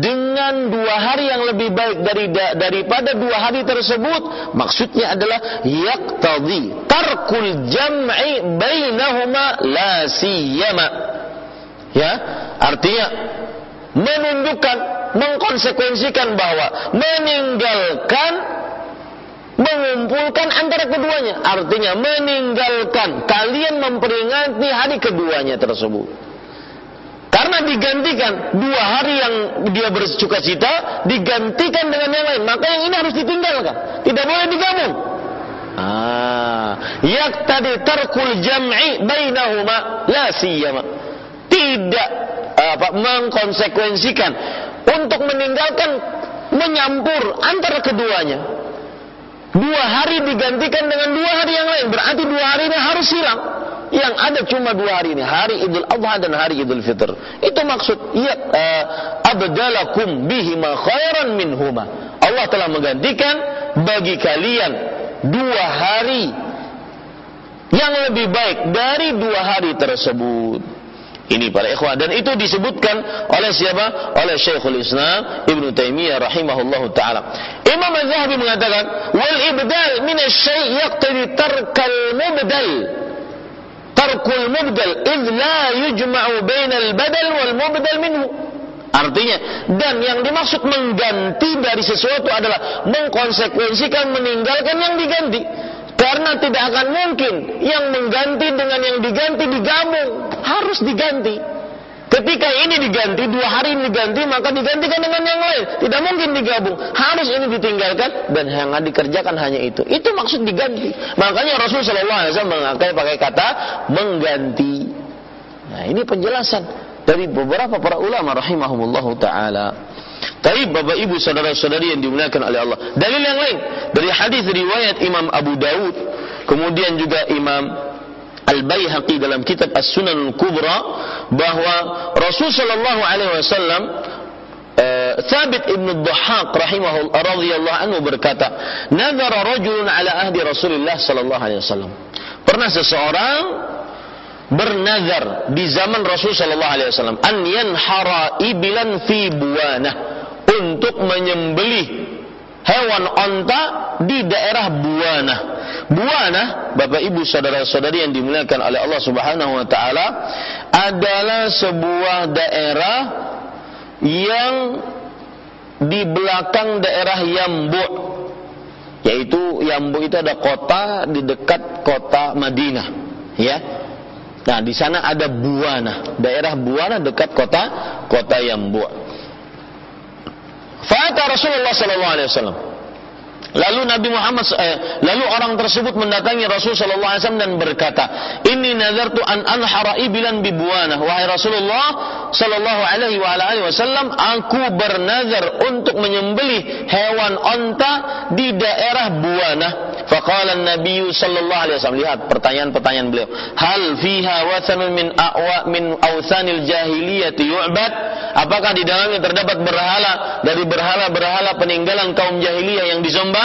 dengan dua hari yang lebih baik dari daripada dua hari tersebut maksudnya adalah yaqtadi tarkul jam'i bainahuma la siyama. Ya artinya menunjukkan mengkonsekuensikan bahwa meninggalkan mengumpulkan antara keduanya. Artinya meninggalkan kalian memperingati hari keduanya tersebut digantikan dua hari yang dia bersuka cita digantikan dengan yang lain. Maka yang ini harus ditinggalkan. Tidak boleh digabung. Ah, tadi tarkul jam'i bainahuma la siyama. Tidak apa mengkonsekuensikan untuk meninggalkan menyampur antara keduanya. Dua hari digantikan dengan dua hari yang lain. Berarti dua hari ini harus hilang. Yang ada cuma dua hari ini, hari Idul Adha dan hari Idul Fitr. Itu maksud ya uh, abdalakum bihima khairan minhuma. Allah telah menggantikan bagi kalian dua hari yang lebih baik dari dua hari tersebut. Ini para ikhwah dan itu disebutkan oleh siapa? Oleh Syekhul Islam Ibnu Taimiyah rahimahullahu taala. Imam Az-Zahabi mengatakan, "Wal ibdal min asy-syai' yaqtadi tarkal mubdal." Mubdal id la yujma'u bainal badal wal mubdal minhu. Artinya, dan yang dimaksud mengganti dari sesuatu adalah mengkonsekuensikan meninggalkan yang diganti. Karena tidak akan mungkin yang mengganti dengan yang diganti digabung. Harus diganti. Ketika ini diganti, dua hari ini diganti, maka digantikan dengan yang lain. Tidak mungkin digabung. Harus ini ditinggalkan dan yang dikerjakan hanya itu. Itu maksud diganti. Makanya Rasulullah SAW mengakai pakai kata mengganti. Nah ini penjelasan dari beberapa para ulama rahimahumullah taala. Tapi Bapak Ibu saudara-saudari yang dimuliakan oleh Allah. Dalil yang lain dari hadis riwayat Imam Abu Daud, kemudian juga Imam Al-Baihaqi dalam kitab As-Sunan Al-Kubra bahwa Rasul sallallahu alaihi wasallam uh, Thabit ibn Dhahaq rahimahullah radhiyallahu anhu berkata, "Nadhara rajulun ala ahdi Rasulullah sallallahu alaihi wasallam." Pernah seseorang bernazar di zaman Rasul sallallahu alaihi wasallam an yanhara ibilan fi buwanah untuk menyembelih hewan onta di daerah Buana. Buana, Bapak Ibu saudara-saudari yang dimuliakan oleh Allah Subhanahu wa taala, adalah sebuah daerah yang di belakang daerah Yambu. Yaitu Yambu itu ada kota di dekat kota Madinah, ya. Nah, di sana ada Buana, daerah Buana dekat kota kota Yambu. Fata Rasulullah sallallahu alaihi wasallam. Lalu Nabi Muhammad eh, lalu orang tersebut mendatangi Rasul sallallahu alaihi wasallam dan berkata, "Inni nazartu an anhara ibilan bi buwana." Wahai Rasulullah sallallahu alaihi wa alihi wasallam, aku bernazar untuk menyembelih hewan onta di daerah Buana. Faqala Nabi sallallahu alaihi wasallam, lihat pertanyaan-pertanyaan beliau. Hal fiha wathanun min a'wa min awthanil jahiliyati yu'bad? Apakah di dalamnya terdapat berhala dari berhala-berhala peninggalan kaum jahiliyah yang disembah?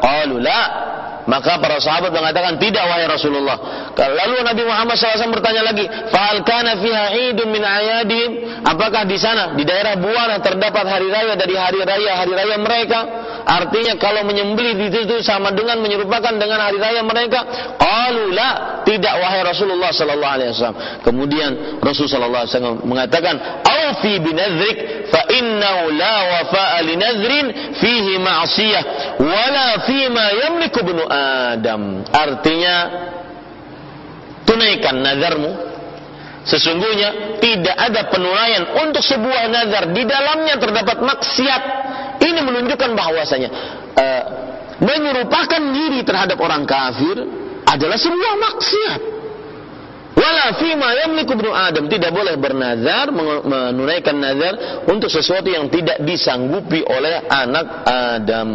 Qalu la. Maka para sahabat mengatakan tidak wahai Rasulullah. Lalu Nabi Muhammad SAW bertanya lagi, "Fahal kana fiha idun min ayadim?" Apakah di sana di daerah Buana terdapat hari raya dari hari raya hari raya mereka? Artinya kalau menyembelih di situ sama dengan menyerupakan dengan hari raya mereka. Qalu la, tidak wahai Rasulullah sallallahu alaihi wasallam. Kemudian Rasul sallallahu alaihi wasallam mengatakan, "Aufi binadhrik fa innahu la wafa'a li nadhrin fihi ma'siyah wala fima yamliku ibnu Adam." Artinya tunaikan nazarmu Sesungguhnya tidak ada penilaian untuk sebuah nazar di dalamnya terdapat maksiat ini menunjukkan bahwasanya uh, menyerupakan diri terhadap orang kafir adalah sebuah maksiat. Wala fima yamliku Adam tidak boleh bernazar menunaikan nazar untuk sesuatu yang tidak disanggupi oleh anak Adam.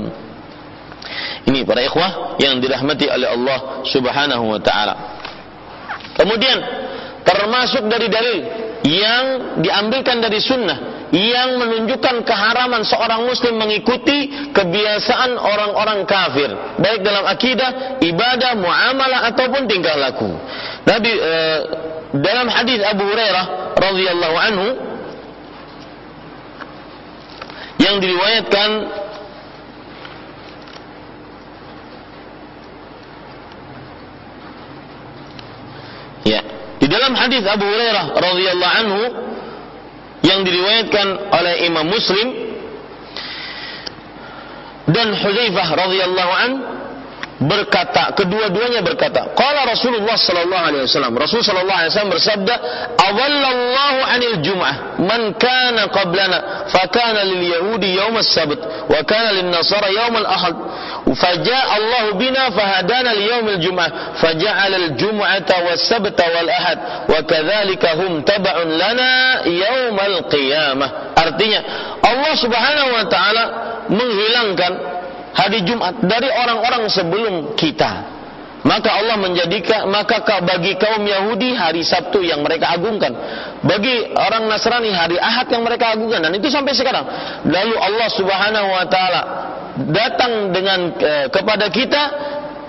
Ini para ikhwah yang dirahmati oleh Allah Subhanahu wa taala. Kemudian termasuk dari dalil yang diambilkan dari sunnah yang menunjukkan keharaman seorang muslim mengikuti kebiasaan orang-orang kafir baik dalam akidah, ibadah, muamalah ataupun tingkah laku. Nabi eh, dalam hadis Abu Hurairah radhiyallahu anhu yang diriwayatkan ya. Di dalam hadis Abu Hurairah radhiyallahu anhu yang diriwayatkan oleh Imam Muslim dan Hudzaifah radhiyallahu an berkata kedua-duanya berkata qala Rasulullah sallallahu alaihi wasallam Rasul sallallahu alaihi wasallam bersabda adallallahu anil jum'ah man kana qablana fa kana lil yahudi yawm as-sabt wa kana lin nasara yawm al-ahad فجاء الله بنا فهدانا ليوم الجمعة فجعل الجمعة والسبت والأحد وكذلك هم تبع لنا يوم القيامة artinya Allah subhanahu wa ta'ala menghilangkan hari Jumat dari orang-orang sebelum kita. Maka Allah menjadikan maka bagi kaum Yahudi hari Sabtu yang mereka agungkan. Bagi orang Nasrani hari Ahad yang mereka agungkan. Dan itu sampai sekarang. Lalu Allah Subhanahu wa taala datang dengan eh, kepada kita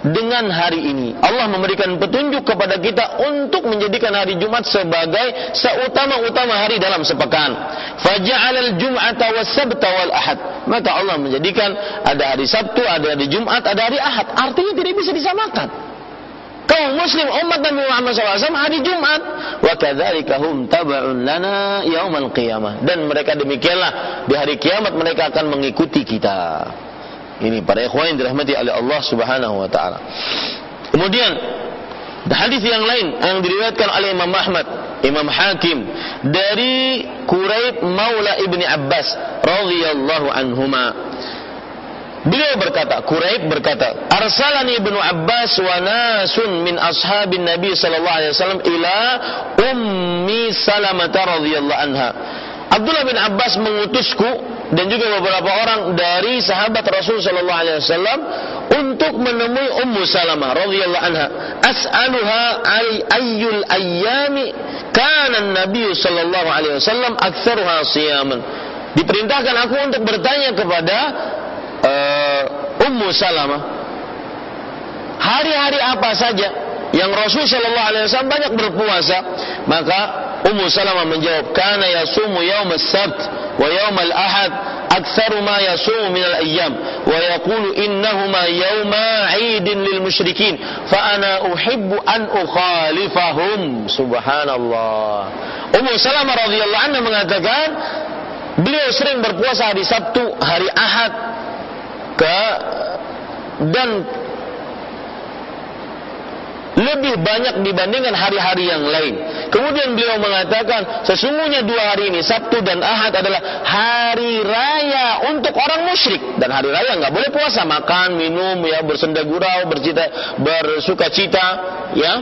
dengan hari ini. Allah memberikan petunjuk kepada kita untuk menjadikan hari Jumat sebagai seutama-utama hari dalam sepekan. Faja'al al-jum'ata was-sabta wal ahad. Maka Allah menjadikan ada hari Sabtu, ada hari Jumat, ada hari Ahad. Artinya tidak bisa disamakan. Kaum muslim umat Nabi Muhammad SAW hari Jumat. Wa kadzalika hum taba'un lana yaumal qiyamah. Dan mereka demikianlah di hari kiamat mereka akan mengikuti kita. Ini para ikhwan yang dirahmati oleh Allah Subhanahu wa taala. Kemudian hadis yang lain yang diriwayatkan oleh Imam Ahmad, Imam Hakim dari Quraib Maula Ibni Abbas radhiyallahu anhuma. Beliau berkata, Quraib berkata, "Arsalani Ibnu Abbas wa nasun min ashabin Nabi sallallahu alaihi wasallam ila Ummi Salamah radhiyallahu anha." Abdullah bin Abbas mengutusku dan juga beberapa orang dari sahabat Rasul sallallahu alaihi wasallam untuk menemui Ummu Salamah radhiyallahu anha. As'aluha ayyul ayyami kana Nabi sallallahu alaihi wasallam aktsaruha siyaman. Diperintahkan aku untuk bertanya kepada uh, Ummu Salamah hari-hari apa saja yang Rasul Shallallahu Alaihi Wasallam banyak berpuasa, maka Ummu Salamah menjawab, "Kana yasumu yaum as-sabt wa yaum al-ahad aktsaru ma yasumu min al-ayyam wa yaqulu innahuma yawma 'idin lil musyrikin fa ana uhibbu an ukhalifahum." Subhanallah. Ummu Salamah radhiyallahu anha mengatakan, beliau sering berpuasa hari Sabtu, hari Ahad, ke dan lebih banyak dibandingkan hari-hari yang lain. Kemudian beliau mengatakan, sesungguhnya dua hari ini, Sabtu dan Ahad adalah hari raya untuk orang musyrik. Dan hari raya nggak boleh puasa, makan, minum, ya bersenda gurau, bercita, bersuka cita, ya.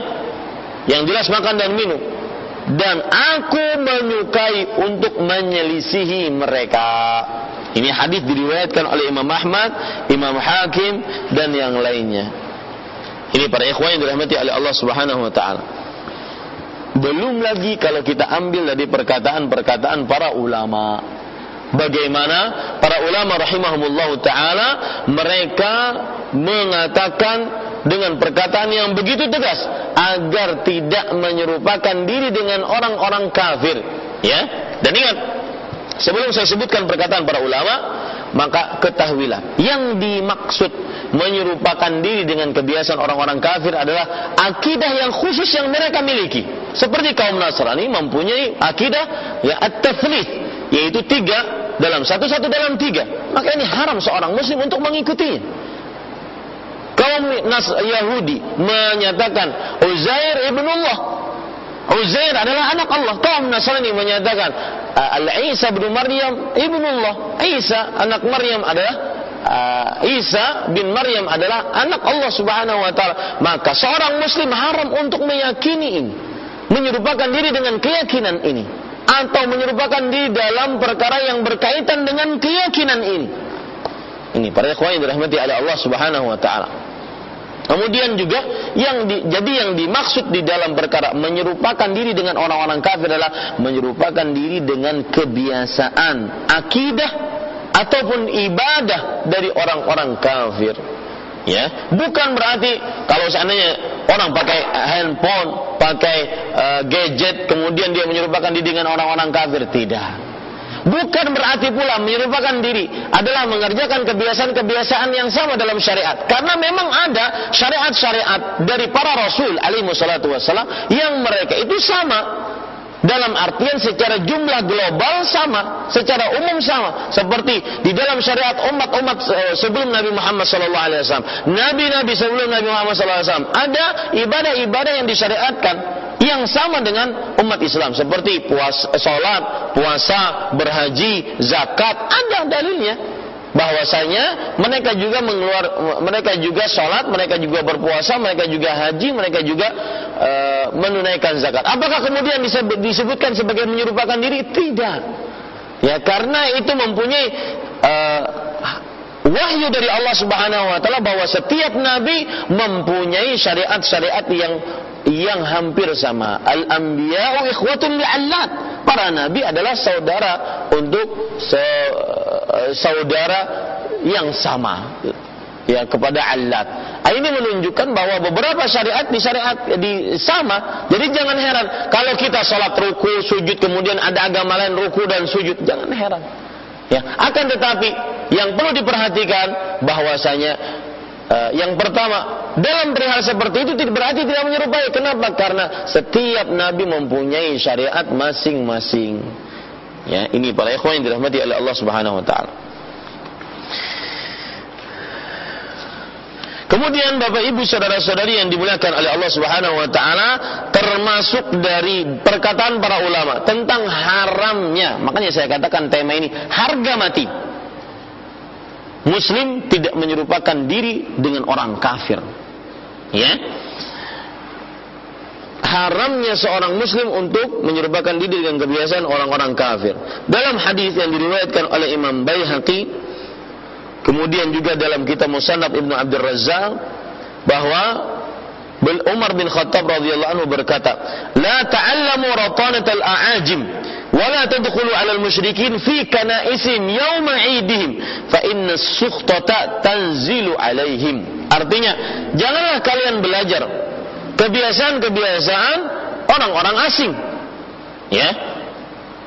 Yang jelas makan dan minum. Dan aku menyukai untuk menyelisihi mereka. Ini hadis diriwayatkan oleh Imam Ahmad, Imam Hakim dan yang lainnya. Ini para ikhwan yang dirahmati oleh Allah Subhanahu wa taala. Belum lagi kalau kita ambil dari perkataan-perkataan para ulama. Bagaimana para ulama rahimahumullah taala mereka mengatakan dengan perkataan yang begitu tegas agar tidak menyerupakan diri dengan orang-orang kafir, ya. Dan ingat, sebelum saya sebutkan perkataan para ulama, maka ketahuilah yang dimaksud menyerupakan diri dengan kebiasaan orang-orang kafir adalah akidah yang khusus yang mereka miliki. Seperti kaum Nasrani mempunyai akidah ya at-taflith, yaitu tiga dalam satu satu dalam tiga. Maka ini haram seorang muslim untuk mengikutinya. Kaum Nas Yahudi menyatakan Uzair ibnullah. Uzair adalah anak Allah. Kaum Nasrani menyatakan Al-Isa bin Maryam ibnullah. Isa anak Maryam adalah uh, Isa bin Maryam adalah anak Allah Subhanahu wa taala. Maka seorang muslim haram untuk meyakini ini, menyerupakan diri dengan keyakinan ini atau menyerupakan diri dalam perkara yang berkaitan dengan keyakinan ini. Ini para ikhwan yang dirahmati oleh Allah Subhanahu wa taala. Kemudian juga yang di, jadi yang dimaksud di dalam perkara menyerupakan diri dengan orang-orang kafir adalah menyerupakan diri dengan kebiasaan akidah ataupun ibadah dari orang-orang kafir. Ya, bukan berarti kalau seandainya orang pakai handphone, pakai uh, gadget, kemudian dia menyerupakan diri dengan orang-orang kafir, tidak. Bukan berarti pula menyerupakan diri adalah mengerjakan kebiasaan-kebiasaan yang sama dalam syariat. Karena memang ada syariat-syariat dari para rasul alaihi wassalam yang mereka itu sama dalam artian secara jumlah global sama, secara umum sama. Seperti di dalam syariat umat-umat eh, sebelum Nabi Muhammad SAW, nabi-nabi sebelum Nabi Muhammad SAW, ada ibadah-ibadah yang disyariatkan yang sama dengan umat Islam. Seperti puasa, salat, puasa, berhaji, zakat, ada dalilnya bahwasanya mereka juga mengeluar mereka juga sholat, mereka juga berpuasa, mereka juga haji, mereka juga e, menunaikan zakat. Apakah kemudian disebutkan sebagai menyerupakan diri? Tidak. Ya karena itu mempunyai e, wahyu dari Allah Subhanahu wa taala bahwa setiap nabi mempunyai syariat-syariat yang yang hampir sama. Al-anbiya'u ikhwatun li'allat. Para nabi adalah saudara untuk saudara yang sama ya kepada Allah. Ah, ini menunjukkan bahwa beberapa syariat di syariat di sama. Jadi jangan heran kalau kita sholat ruku, sujud kemudian ada agama lain ruku dan sujud, jangan heran. Ya, akan tetapi yang perlu diperhatikan bahwasanya uh, yang pertama dalam perihal seperti itu tidak berarti tidak menyerupai. Kenapa? Karena setiap nabi mempunyai syariat masing-masing. Ya, ini para ikhwan yang dirahmati oleh Allah Subhanahu wa taala. Kemudian Bapak Ibu saudara-saudari yang dimuliakan oleh Allah Subhanahu wa taala termasuk dari perkataan para ulama tentang haramnya. Makanya saya katakan tema ini harga mati. Muslim tidak menyerupakan diri dengan orang kafir. Ya. Haramnya seorang muslim untuk menyerupakan diri dengan kebiasaan orang-orang kafir. Dalam hadis yang diriwayatkan oleh Imam Baihaqi Kemudian juga dalam kitab Musannaf Ibnu Abdul Razzaq bahwa Umar bin Khattab radhiyallahu anhu berkata, "La ta'allamu ratanat al-a'ajim tadkhulu 'ala al-musyrikin fi kana'isihim yawma 'idihim fa inna as-sukhtata tanzilu 'alaihim." Artinya, janganlah kalian belajar kebiasaan-kebiasaan orang-orang asing. Ya,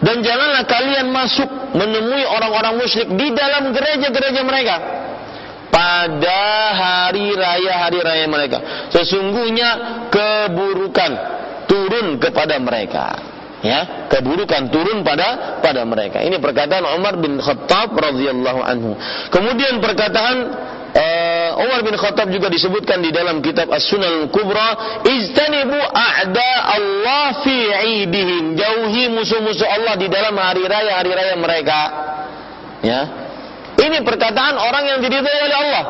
dan janganlah kalian masuk menemui orang-orang musyrik di dalam gereja-gereja mereka pada hari raya-hari raya mereka. Sesungguhnya keburukan turun kepada mereka. Ya, keburukan turun pada pada mereka. Ini perkataan Umar bin Khattab radhiyallahu anhu. Kemudian perkataan uh, Umar bin Khattab juga disebutkan di dalam kitab As-Sunan Kubra, "Ijtanibu a'da Allah fi 'idihim." Jauhi musuh-musuh Allah di dalam hari raya-hari raya mereka. Ya. Ini perkataan orang yang diridhai oleh Allah.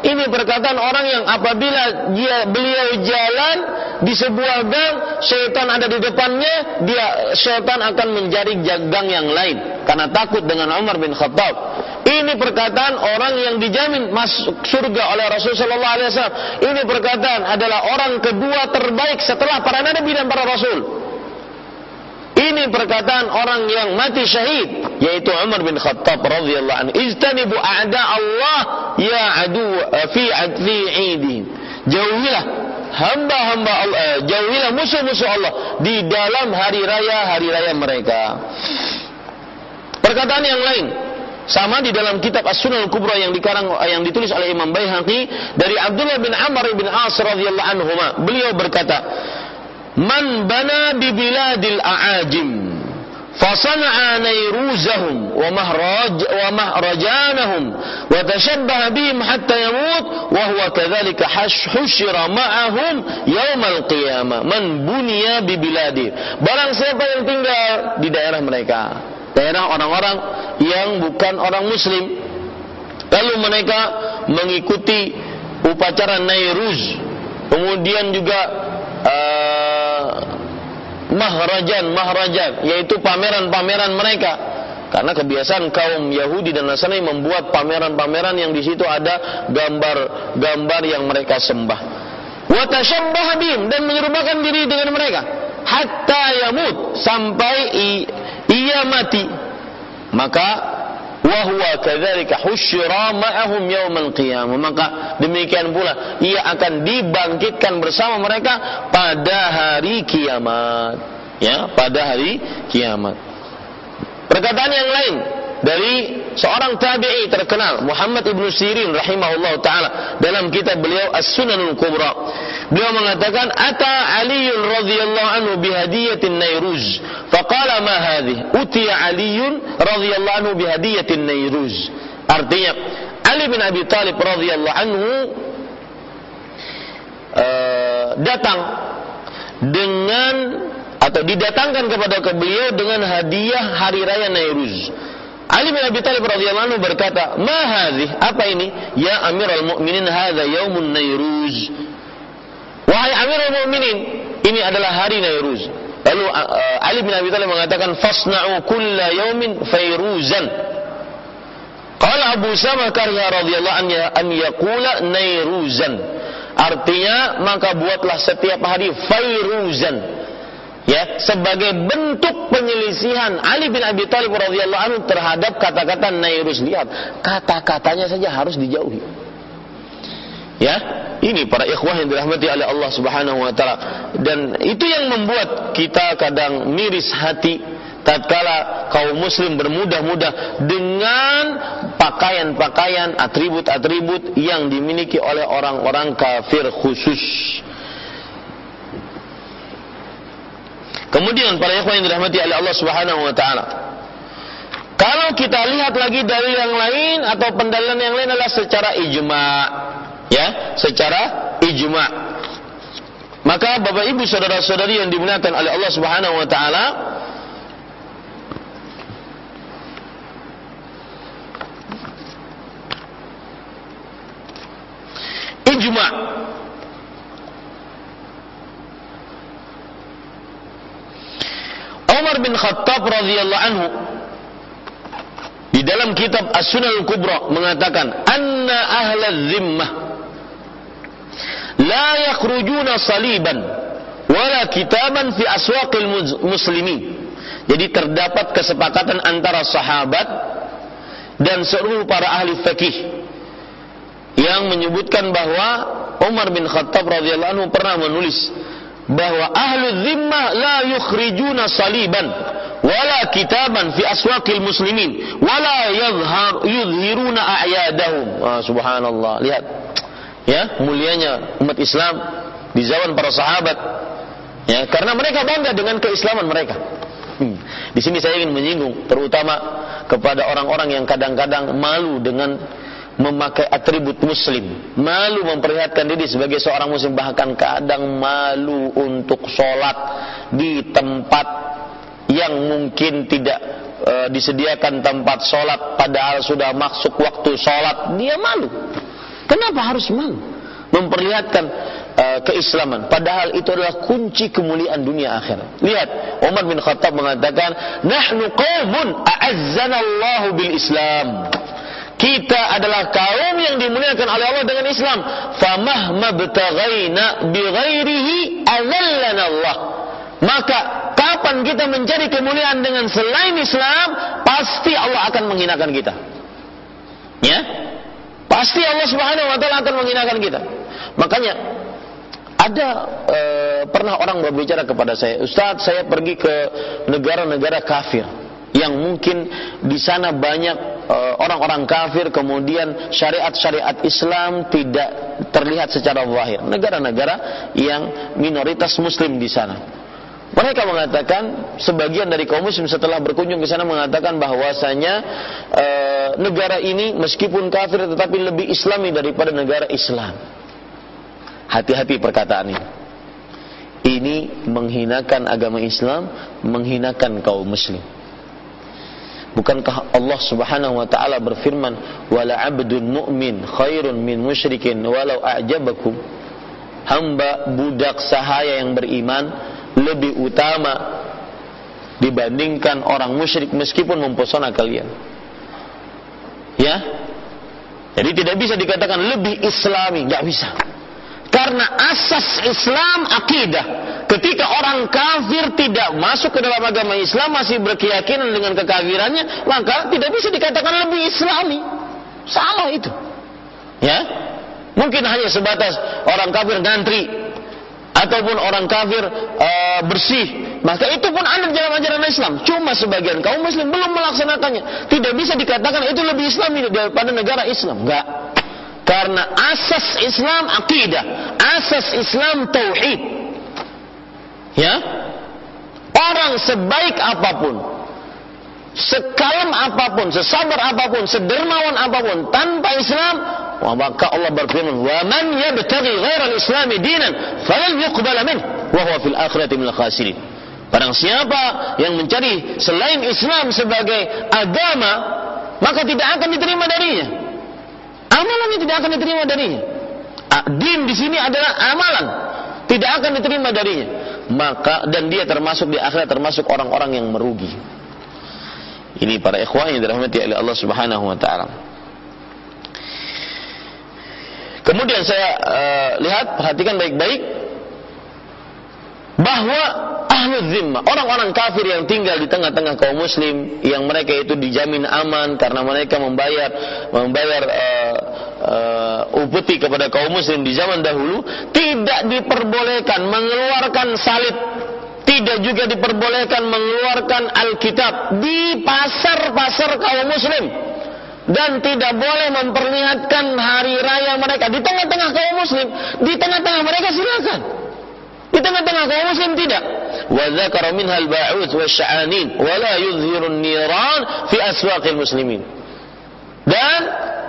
Ini perkataan orang yang apabila dia beliau jalan di sebuah gang, syaitan ada di depannya, dia syaitan akan menjadi gang yang lain karena takut dengan Umar bin Khattab. Ini perkataan orang yang dijamin masuk surga oleh Rasulullah wasallam. Ini perkataan adalah orang kedua terbaik setelah para nabi dan para rasul. Ini perkataan orang yang mati syahid yaitu Umar bin Khattab radhiyallahu anhu. Ijtanibu a'da Allah ya adu eh, fi fi idi. Jauhilah hamba-hamba Allah, eh, jauhilah musuh-musuh Allah di dalam hari raya hari raya mereka. Perkataan yang lain, sama di dalam kitab As-Sunan Kubra yang dikarang yang ditulis oleh Imam Baihaqi dari Abdullah bin Amr bin As radhiyallahu anhu. Beliau berkata, "Man bana bi biladil a'ajim فصنع نيروزهم ومهرج ومهرجانهم وتشبه بهم حتى يموت وهو كذلك حشر معهم يوم القيامة من بني ببلاده barang siapa yang tinggal di daerah mereka daerah orang-orang yang bukan orang muslim lalu mereka mengikuti upacara Nairuz kemudian juga uh, mahrajan mahrajan yaitu pameran-pameran mereka. Karena kebiasaan kaum Yahudi dan Nasrani membuat pameran-pameran yang di situ ada gambar-gambar yang mereka sembah. Wa tashabbaha dan menyerupakan diri dengan mereka. Hatta yamut sampai ia mati. Maka wahwa kadzalika husyira ma'ahum yaumal qiyamah. Maka demikian pula ia akan dibangkitkan bersama mereka pada hari kiamat. Ya pada hari kiamat. Perkataan yang lain dari seorang tabi'i terkenal Muhammad ibnu Sirin rahimahullah taala dalam kitab beliau As-Sunanul Kubra. Beliau mengatakan ata Ali radhiyallahu anhu bihadiyatin Nairuz. Faqala ma hadhi? Utiya Ali radhiyallahu anhu bihadiyatin Nairuz. Artinya Ali bin Abi Talib radhiyallahu anhu uh, datang dengan atau didatangkan kepada beliau dengan hadiah hari raya Nairuz. Ali bin Abi Thalib radhiyallahu anhu berkata, "Ma hadhi? Apa ini? Ya Amirul Mukminin, hadza yaumun Nairuz." Wahai Amirul Mukminin, ini adalah hari Nairuz. Lalu uh, Ali bin Abi Thalib mengatakan, "Fasna'u kulla yaumin fairuzan." Qala Abu Sama karya radhiyallahu anhu an yaqula nairuzan. Artinya maka buatlah setiap hari fairuzan. Ya, sebagai bentuk penyelisihan Ali bin Abi Thalib radhiyallahu anhu terhadap kata-kata nairuz. Lihat, kata-katanya saja harus dijauhi. Ya, ini para ikhwah yang dirahmati oleh Allah Subhanahu wa taala. Dan itu yang membuat kita kadang miris hati tatkala kaum muslim bermudah-mudah dengan pakaian-pakaian, atribut-atribut yang dimiliki oleh orang-orang kafir khusus. Kemudian para ikhwan yang dirahmati oleh Allah Subhanahu wa taala. Kalau kita lihat lagi dari yang lain atau pendalilan yang lain adalah secara ijma' ya secara ijma maka Bapak Ibu saudara-saudari yang dimuliakan oleh Allah Subhanahu wa taala ijma Umar bin Khattab radhiyallahu anhu di dalam kitab As-Sunan Al-Kubra mengatakan anna ahla zimmah la yakhrujuna saliban wala kitaban fi aswaqil muslimin. Jadi terdapat kesepakatan antara sahabat dan seluruh para ahli fikih yang menyebutkan bahwa Umar bin Khattab radhiyallahu anhu pernah menulis bahwa ahlu zimmah la yukhrijuna saliban wala kitaban fi aswaqil muslimin wala yadhhar yudhiruna a'yadahum. Ah, subhanallah. Lihat ya mulianya umat Islam di zaman para sahabat ya karena mereka bangga dengan keislaman mereka hmm. di sini saya ingin menyinggung terutama kepada orang-orang yang kadang-kadang malu dengan memakai atribut muslim malu memperlihatkan diri sebagai seorang muslim bahkan kadang malu untuk sholat di tempat yang mungkin tidak e, disediakan tempat sholat padahal sudah masuk waktu sholat dia malu Kenapa harus malu? Memperlihatkan uh, keislaman. Padahal itu adalah kunci kemuliaan dunia akhirat. Lihat, Umar bin Khattab mengatakan, Nahnu qawmun a'azzana Allah bil Islam. Kita adalah kaum yang dimuliakan oleh Allah dengan Islam. Famahma betaghaina bi ghairihi azallana Allah. Maka kapan kita mencari kemuliaan dengan selain Islam, pasti Allah akan menghinakan kita. Ya, Pasti Allah Subhanahu wa taala akan menghinakan kita. Makanya ada e, pernah orang berbicara kepada saya, Ustaz, saya pergi ke negara-negara kafir yang mungkin di sana banyak orang-orang kafir kemudian syariat-syariat Islam tidak terlihat secara zahir. Negara-negara yang minoritas muslim di sana. Mereka mengatakan sebagian dari kaum muslim setelah berkunjung ke sana mengatakan bahwasanya e, negara ini meskipun kafir tetapi lebih islami daripada negara Islam. Hati-hati perkataan ini. Ini menghinakan agama Islam, menghinakan kaum muslim. Bukankah Allah Subhanahu wa taala berfirman, "Wala 'abdun mu'min khairun min musyrikin walau a'jabakum." Hamba budak sahaya yang beriman lebih utama dibandingkan orang musyrik meskipun mempesona kalian. Ya. Jadi tidak bisa dikatakan lebih islami, nggak bisa. Karena asas Islam akidah. Ketika orang kafir tidak masuk ke dalam agama Islam masih berkeyakinan dengan kekafirannya, maka tidak bisa dikatakan lebih islami. Salah itu. Ya. Mungkin hanya sebatas orang kafir ngantri ataupun orang kafir uh, bersih, maka itu pun ada dalam ajaran Islam. Cuma sebagian kaum muslim belum melaksanakannya. Tidak bisa dikatakan itu lebih Islam daripada negara Islam. Enggak. Karena asas Islam akidah, asas Islam tauhid. Ya. Orang sebaik apa pun, sekalem apa pun, sesabar apa pun, sedermawan apa pun, tanpa Islam maka Allah berfirman, "Wa man yabtaghi ghairal islami dinan falan yuqbala min wa huwa fil akhirati minal khasirin." Barang siapa yang mencari selain Islam sebagai agama, maka tidak akan diterima darinya amalannya tidak akan diterima darinya. Ah, din di sini adalah amalan, tidak akan diterima darinya. Maka dan dia termasuk di akhirat termasuk orang-orang yang merugi. Ini para ikhwan yang dirahmati oleh Allah Subhanahu wa taala. Kemudian saya uh, lihat perhatikan baik-baik bahwa ahlu zimmah, orang-orang kafir yang tinggal di tengah-tengah kaum muslim yang mereka itu dijamin aman karena mereka membayar membayar uh, uh, upeti kepada kaum muslim di zaman dahulu tidak diperbolehkan mengeluarkan salib tidak juga diperbolehkan mengeluarkan Alkitab di pasar-pasar kaum muslim dan tidak boleh memperlihatkan hari raya mereka di tengah-tengah kaum muslim. Di tengah-tengah mereka silakan di tengah-tengah kaum muslim tidak. Wa dzakara minha al-ba'uth wa sya'anin wa la niran fi aswaqil muslimin. Dan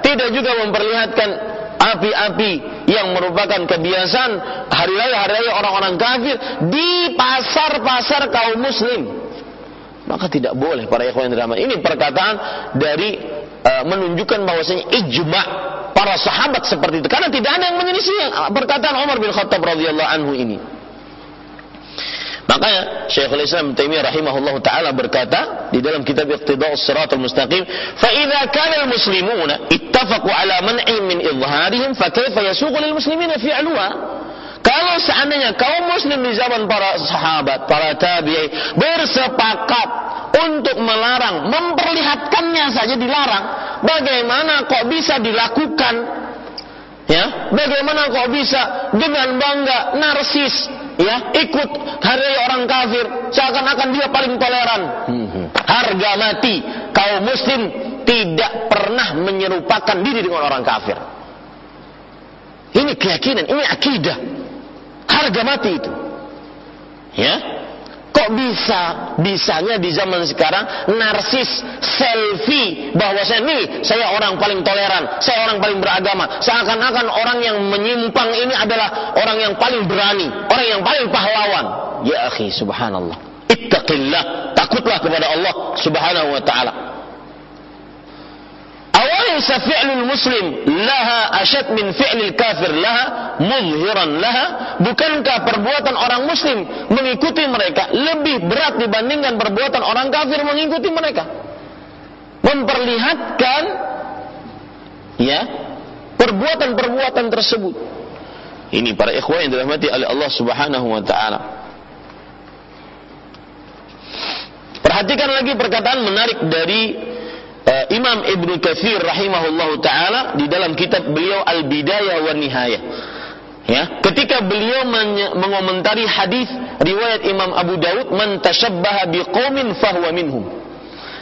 tidak juga memperlihatkan api-api yang merupakan kebiasaan hari raya hari raya orang-orang kafir di pasar-pasar kaum muslim. Maka tidak boleh para ikhwan drama ini perkataan dari uh, menunjukkan bahwasanya ijma para sahabat seperti itu. Karena tidak ada yang menyelisih perkataan Umar bin Khattab radhiyallahu anhu ini Makanya Syekhul Islam Taimiyah rahimahullah taala berkata di dalam kitab Iqtida'us Shiratal Mustaqim, "Fa idza kana al-muslimuna ittafaqu ala man'i min idharihim, fa kaifa yasuqu lil muslimina fi'luha?" Kalau seandainya kaum muslim di zaman para sahabat, para tabi'i bersepakat untuk melarang, memperlihatkannya saja dilarang, bagaimana kok bisa dilakukan? Ya, bagaimana kok bisa dengan bangga narsis ya ikut hari orang kafir seakan-akan dia paling toleran. Harga mati kaum muslim tidak pernah menyerupakan diri dengan orang kafir. Ini keyakinan ini akidah. Harga mati itu. Ya Kok bisa? Bisanya di zaman sekarang narsis selfie bahwa saya nih saya orang paling toleran, saya orang paling beragama. Seakan-akan orang yang menyimpang ini adalah orang yang paling berani, orang yang paling pahlawan. Ya akhi, subhanallah. Ittaqillah, takutlah kepada Allah Subhanahu wa taala. أوليس فعل المسلم لها أشد من فعل الكافر لها مظهرا لها bukankah perbuatan orang muslim mengikuti mereka lebih berat dibandingkan perbuatan orang kafir mengikuti mereka memperlihatkan ya perbuatan-perbuatan tersebut ini para ikhwan yang dirahmati oleh Allah Subhanahu wa taala Perhatikan lagi perkataan menarik dari uh, Imam Ibnu Katsir rahimahullahu taala di dalam kitab beliau Al-Bidayah wa Nihayah. Ya, ketika beliau mengomentari hadis riwayat Imam Abu Daud man tashabbaha biqaumin fahuwa minhum.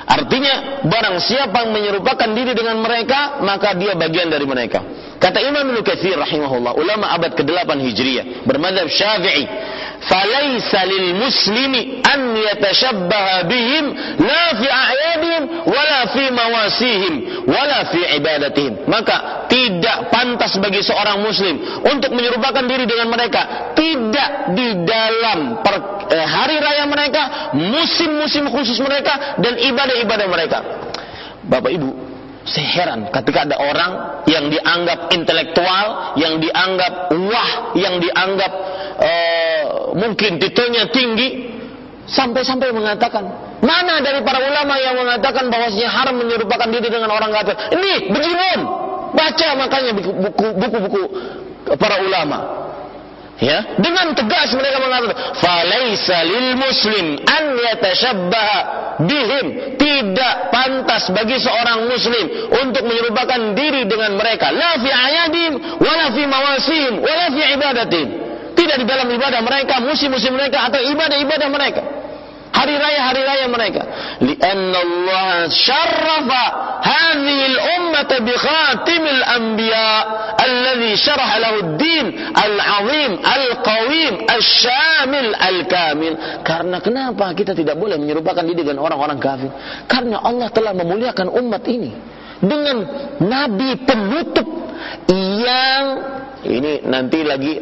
Artinya barang siapa yang menyerupakan diri dengan mereka maka dia bagian dari mereka. Kata Imam Ibnu Katsir rahimahullah, ulama abad ke-8 Hijriah bermadzhab Syafi'i, "Falaisa lil muslimi an yatashabbaha bihim la fi a'yadihim wala fi mawasihim wala fi ibadatihim." Maka tidak pantas bagi seorang muslim untuk menyerupakan diri dengan mereka, tidak di dalam per, eh, hari raya mereka, musim-musim khusus mereka dan ibadah-ibadah mereka. Bapak Ibu, saya heran ketika ada orang yang dianggap intelektual, yang dianggap wah, yang dianggap uh, mungkin titelnya tinggi, sampai-sampai mengatakan, mana dari para ulama yang mengatakan bahwasanya haram menyerupakan diri dengan orang kafir? Ini bejibun. Baca makanya buku-buku para ulama. Ya, dengan tegas mereka mengatakan, "Falaisa lil muslim an yatashabbaha bihim." Tidak pantas bagi seorang muslim untuk menyerupakan diri dengan mereka, la fi ayadim, wala fi mawasihim, wala fi ibadatin. Tidak di dalam ibadah mereka, musim-musim mereka atau ibadah-ibadah mereka hari raya-hari raya mereka. Lianna Allah syarrafa hadhihi al-ummah bi khatimil anbiya alladhi syaraha lahu ad-din al-azim al-qawim asy-syamil al-kamil. Karena kenapa kita tidak boleh menyerupakan diri dengan orang-orang kafir? Karena Allah telah memuliakan umat ini dengan nabi penutup yang ini nanti lagi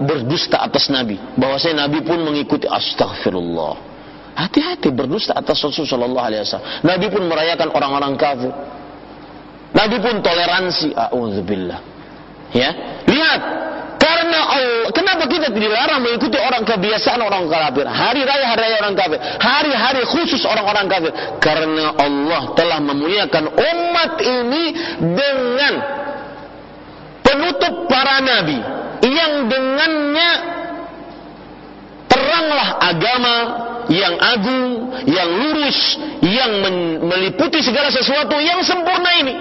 berdusta atas nabi bahwasanya nabi pun mengikuti astagfirullah Hati-hati berdusta atas Rasul Shallallahu Alaihi Wasallam. Nabi pun merayakan orang-orang kafir. Nabi pun toleransi. Auzubillah. Ya, lihat. Karena Allah, kenapa kita dilarang mengikuti orang kebiasaan orang kafir? Hari raya hari raya orang kafir, hari-hari khusus orang-orang kafir. Karena Allah telah memuliakan umat ini dengan penutup para nabi yang dengannya teranglah agama yang agung, yang lurus, yang meliputi segala sesuatu yang sempurna ini.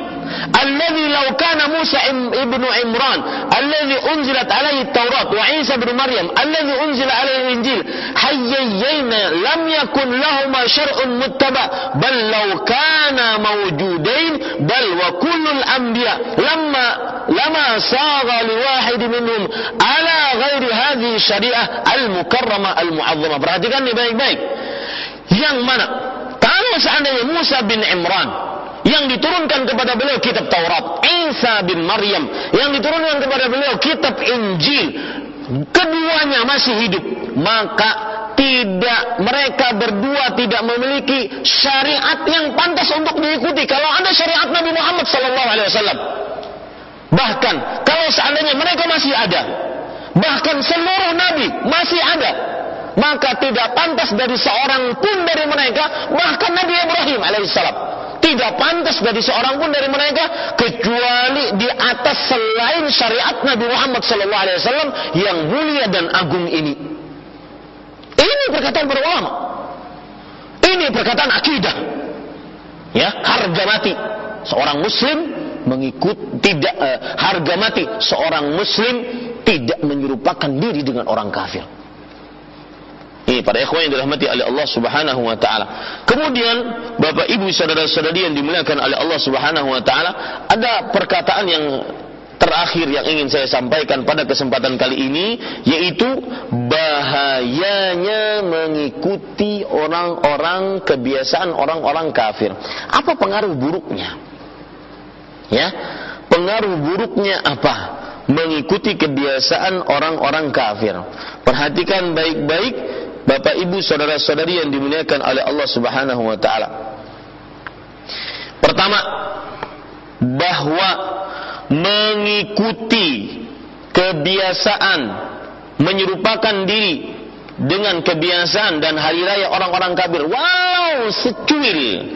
Alladhi law kana Musa ibnu Imran, alladhi unzilat alaihi Taurat wa Isa ibn Maryam, alladhi unzila alaihi Injil, hayyayna lam yakun lahuma syar'un muttaba, bal law kana mawjudain, bal wa kullul anbiya lamma lama sagha li wahid minhum ala ghairi hadhihi syariah al-mukarramah al-mu'azzamah. Perhatikan ini baik-baik. Yang mana? Kalau seandainya Musa bin Imran yang diturunkan kepada beliau kitab Taurat, Isa bin Maryam. Yang diturunkan kepada beliau kitab Injil, keduanya masih hidup, maka tidak mereka berdua tidak memiliki syariat yang pantas untuk diikuti. Kalau ada syariat Nabi Muhammad sallallahu alaihi wasallam. Bahkan kalau seandainya mereka masih ada, bahkan seluruh nabi masih ada, maka tidak pantas dari seorang pun dari mereka, bahkan Nabi Ibrahim alaihissalam. Tidak pantas dari seorang pun dari mereka kecuali di atas selain syariat Nabi Muhammad sallallahu alaihi wasallam yang mulia dan agung ini. Ini perkataan para. Ini perkataan akidah. Ya, harga mati seorang muslim mengikut tidak uh, harga mati seorang muslim tidak menyerupakan diri dengan orang kafir. Ini para ikhwan yang dirahmati oleh Allah Subhanahu wa taala. Kemudian Bapak Ibu saudara-saudari yang dimuliakan oleh Allah Subhanahu wa taala, ada perkataan yang terakhir yang ingin saya sampaikan pada kesempatan kali ini yaitu bahayanya mengikuti orang-orang kebiasaan orang-orang kafir. Apa pengaruh buruknya? Ya, pengaruh buruknya apa? Mengikuti kebiasaan orang-orang kafir. Perhatikan baik-baik Bapak Ibu saudara-saudari yang dimuliakan oleh Allah Subhanahu wa taala. Pertama, bahwa mengikuti kebiasaan menyerupakan diri dengan kebiasaan dan hari raya orang-orang kafir walau secuil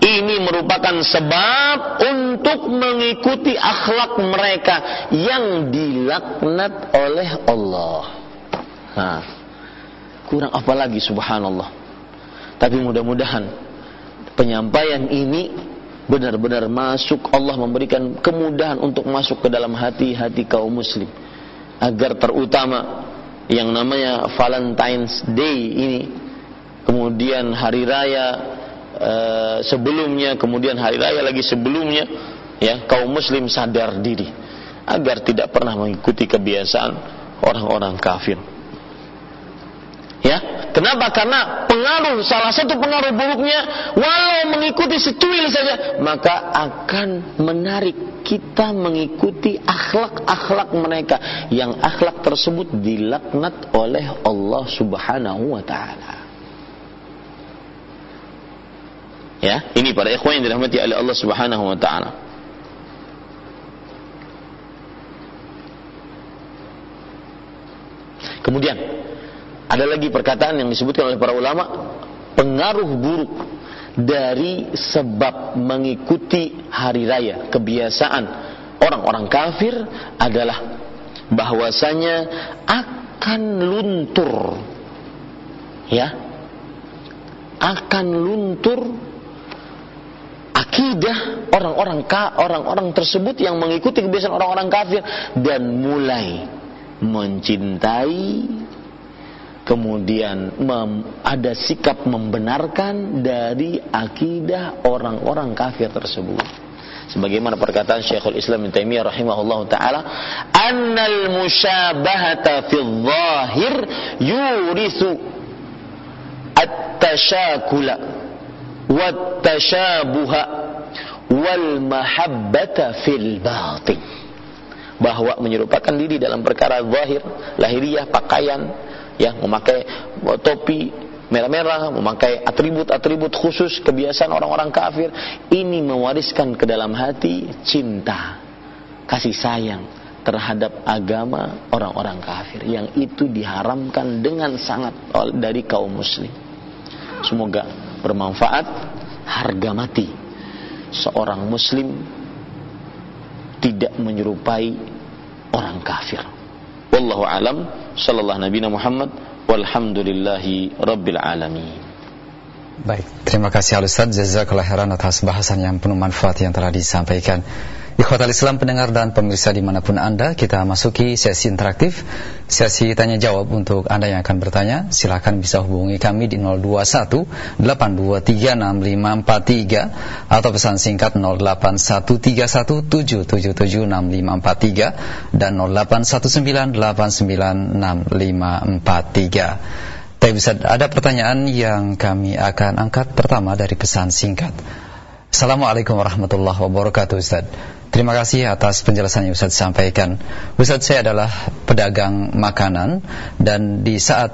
ini merupakan sebab untuk mengikuti akhlak mereka yang dilaknat oleh Allah. Nah, Kurang apa lagi subhanallah. Tapi mudah-mudahan penyampaian ini benar-benar masuk Allah memberikan kemudahan untuk masuk ke dalam hati-hati kaum muslim agar terutama yang namanya Valentine's Day ini kemudian hari raya uh, sebelumnya kemudian hari raya lagi sebelumnya ya kaum muslim sadar diri agar tidak pernah mengikuti kebiasaan orang-orang kafir Ya, kenapa? Karena pengaruh salah satu pengaruh buruknya walau mengikuti secuil saja maka akan menarik kita mengikuti akhlak-akhlak mereka yang akhlak tersebut dilaknat oleh Allah Subhanahu wa taala. Ya, ini para ikhwan yang dirahmati oleh Allah Subhanahu wa taala. Kemudian ada lagi perkataan yang disebutkan oleh para ulama, pengaruh buruk dari sebab mengikuti hari raya, kebiasaan orang-orang kafir adalah bahwasanya akan luntur. Ya. Akan luntur akidah orang-orang orang-orang tersebut yang mengikuti kebiasaan orang-orang kafir dan mulai mencintai kemudian ada sikap membenarkan dari akidah orang-orang kafir tersebut. Sebagaimana perkataan Syekhul Islam Ibnu Taimiyah rahimahullahu taala annal musyabahata fi dhahir yurisu at-tashakula wat-tashabuha wal mahabbata fil batin bahwa menyerupakan diri dalam perkara zahir lahiriah pakaian ya memakai topi merah-merah, memakai atribut-atribut khusus kebiasaan orang-orang kafir, ini mewariskan ke dalam hati cinta, kasih sayang terhadap agama orang-orang kafir yang itu diharamkan dengan sangat dari kaum muslim. Semoga bermanfaat harga mati seorang muslim tidak menyerupai orang kafir. Wallahu alam sallallahu nabi Muhammad walhamdulillahi rabbil alamin. Baik, terima kasih Al Ustaz Jazakallah khairan atas bahasan yang penuh manfaat yang telah disampaikan. Ikhwatal Islam pendengar dan pemirsa di mana pun Anda Kita masuki sesi interaktif Sesi tanya jawab untuk Anda yang akan bertanya Silahkan bisa hubungi kami di 021-823-6543 Atau pesan singkat 081317776543 Dan 0819896543 tapi bisa ada pertanyaan yang kami akan angkat pertama dari pesan singkat. Assalamualaikum warahmatullahi wabarakatuh Ustaz. Terima kasih atas penjelasan yang Ustaz sampaikan. Ustaz saya adalah pedagang makanan dan di saat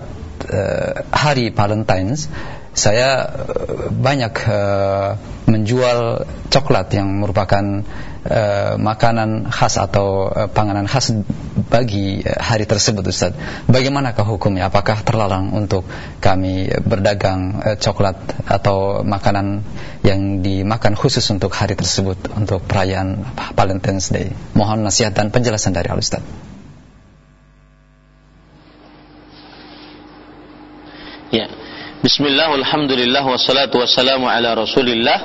uh, hari Valentine's saya uh, banyak uh, menjual coklat yang merupakan uh, makanan khas atau uh, panganan khas bagi uh, hari tersebut Ustaz. Bagaimanakah hukumnya? Apakah terlarang untuk kami berdagang uh, coklat atau makanan yang dimakan khusus untuk hari tersebut untuk perayaan Valentine's Day? Mohon nasihat dan penjelasan dari Al Ustaz. Ya. Bismillah, alhamdulillah, wassalatu wassalamu ala rasulillah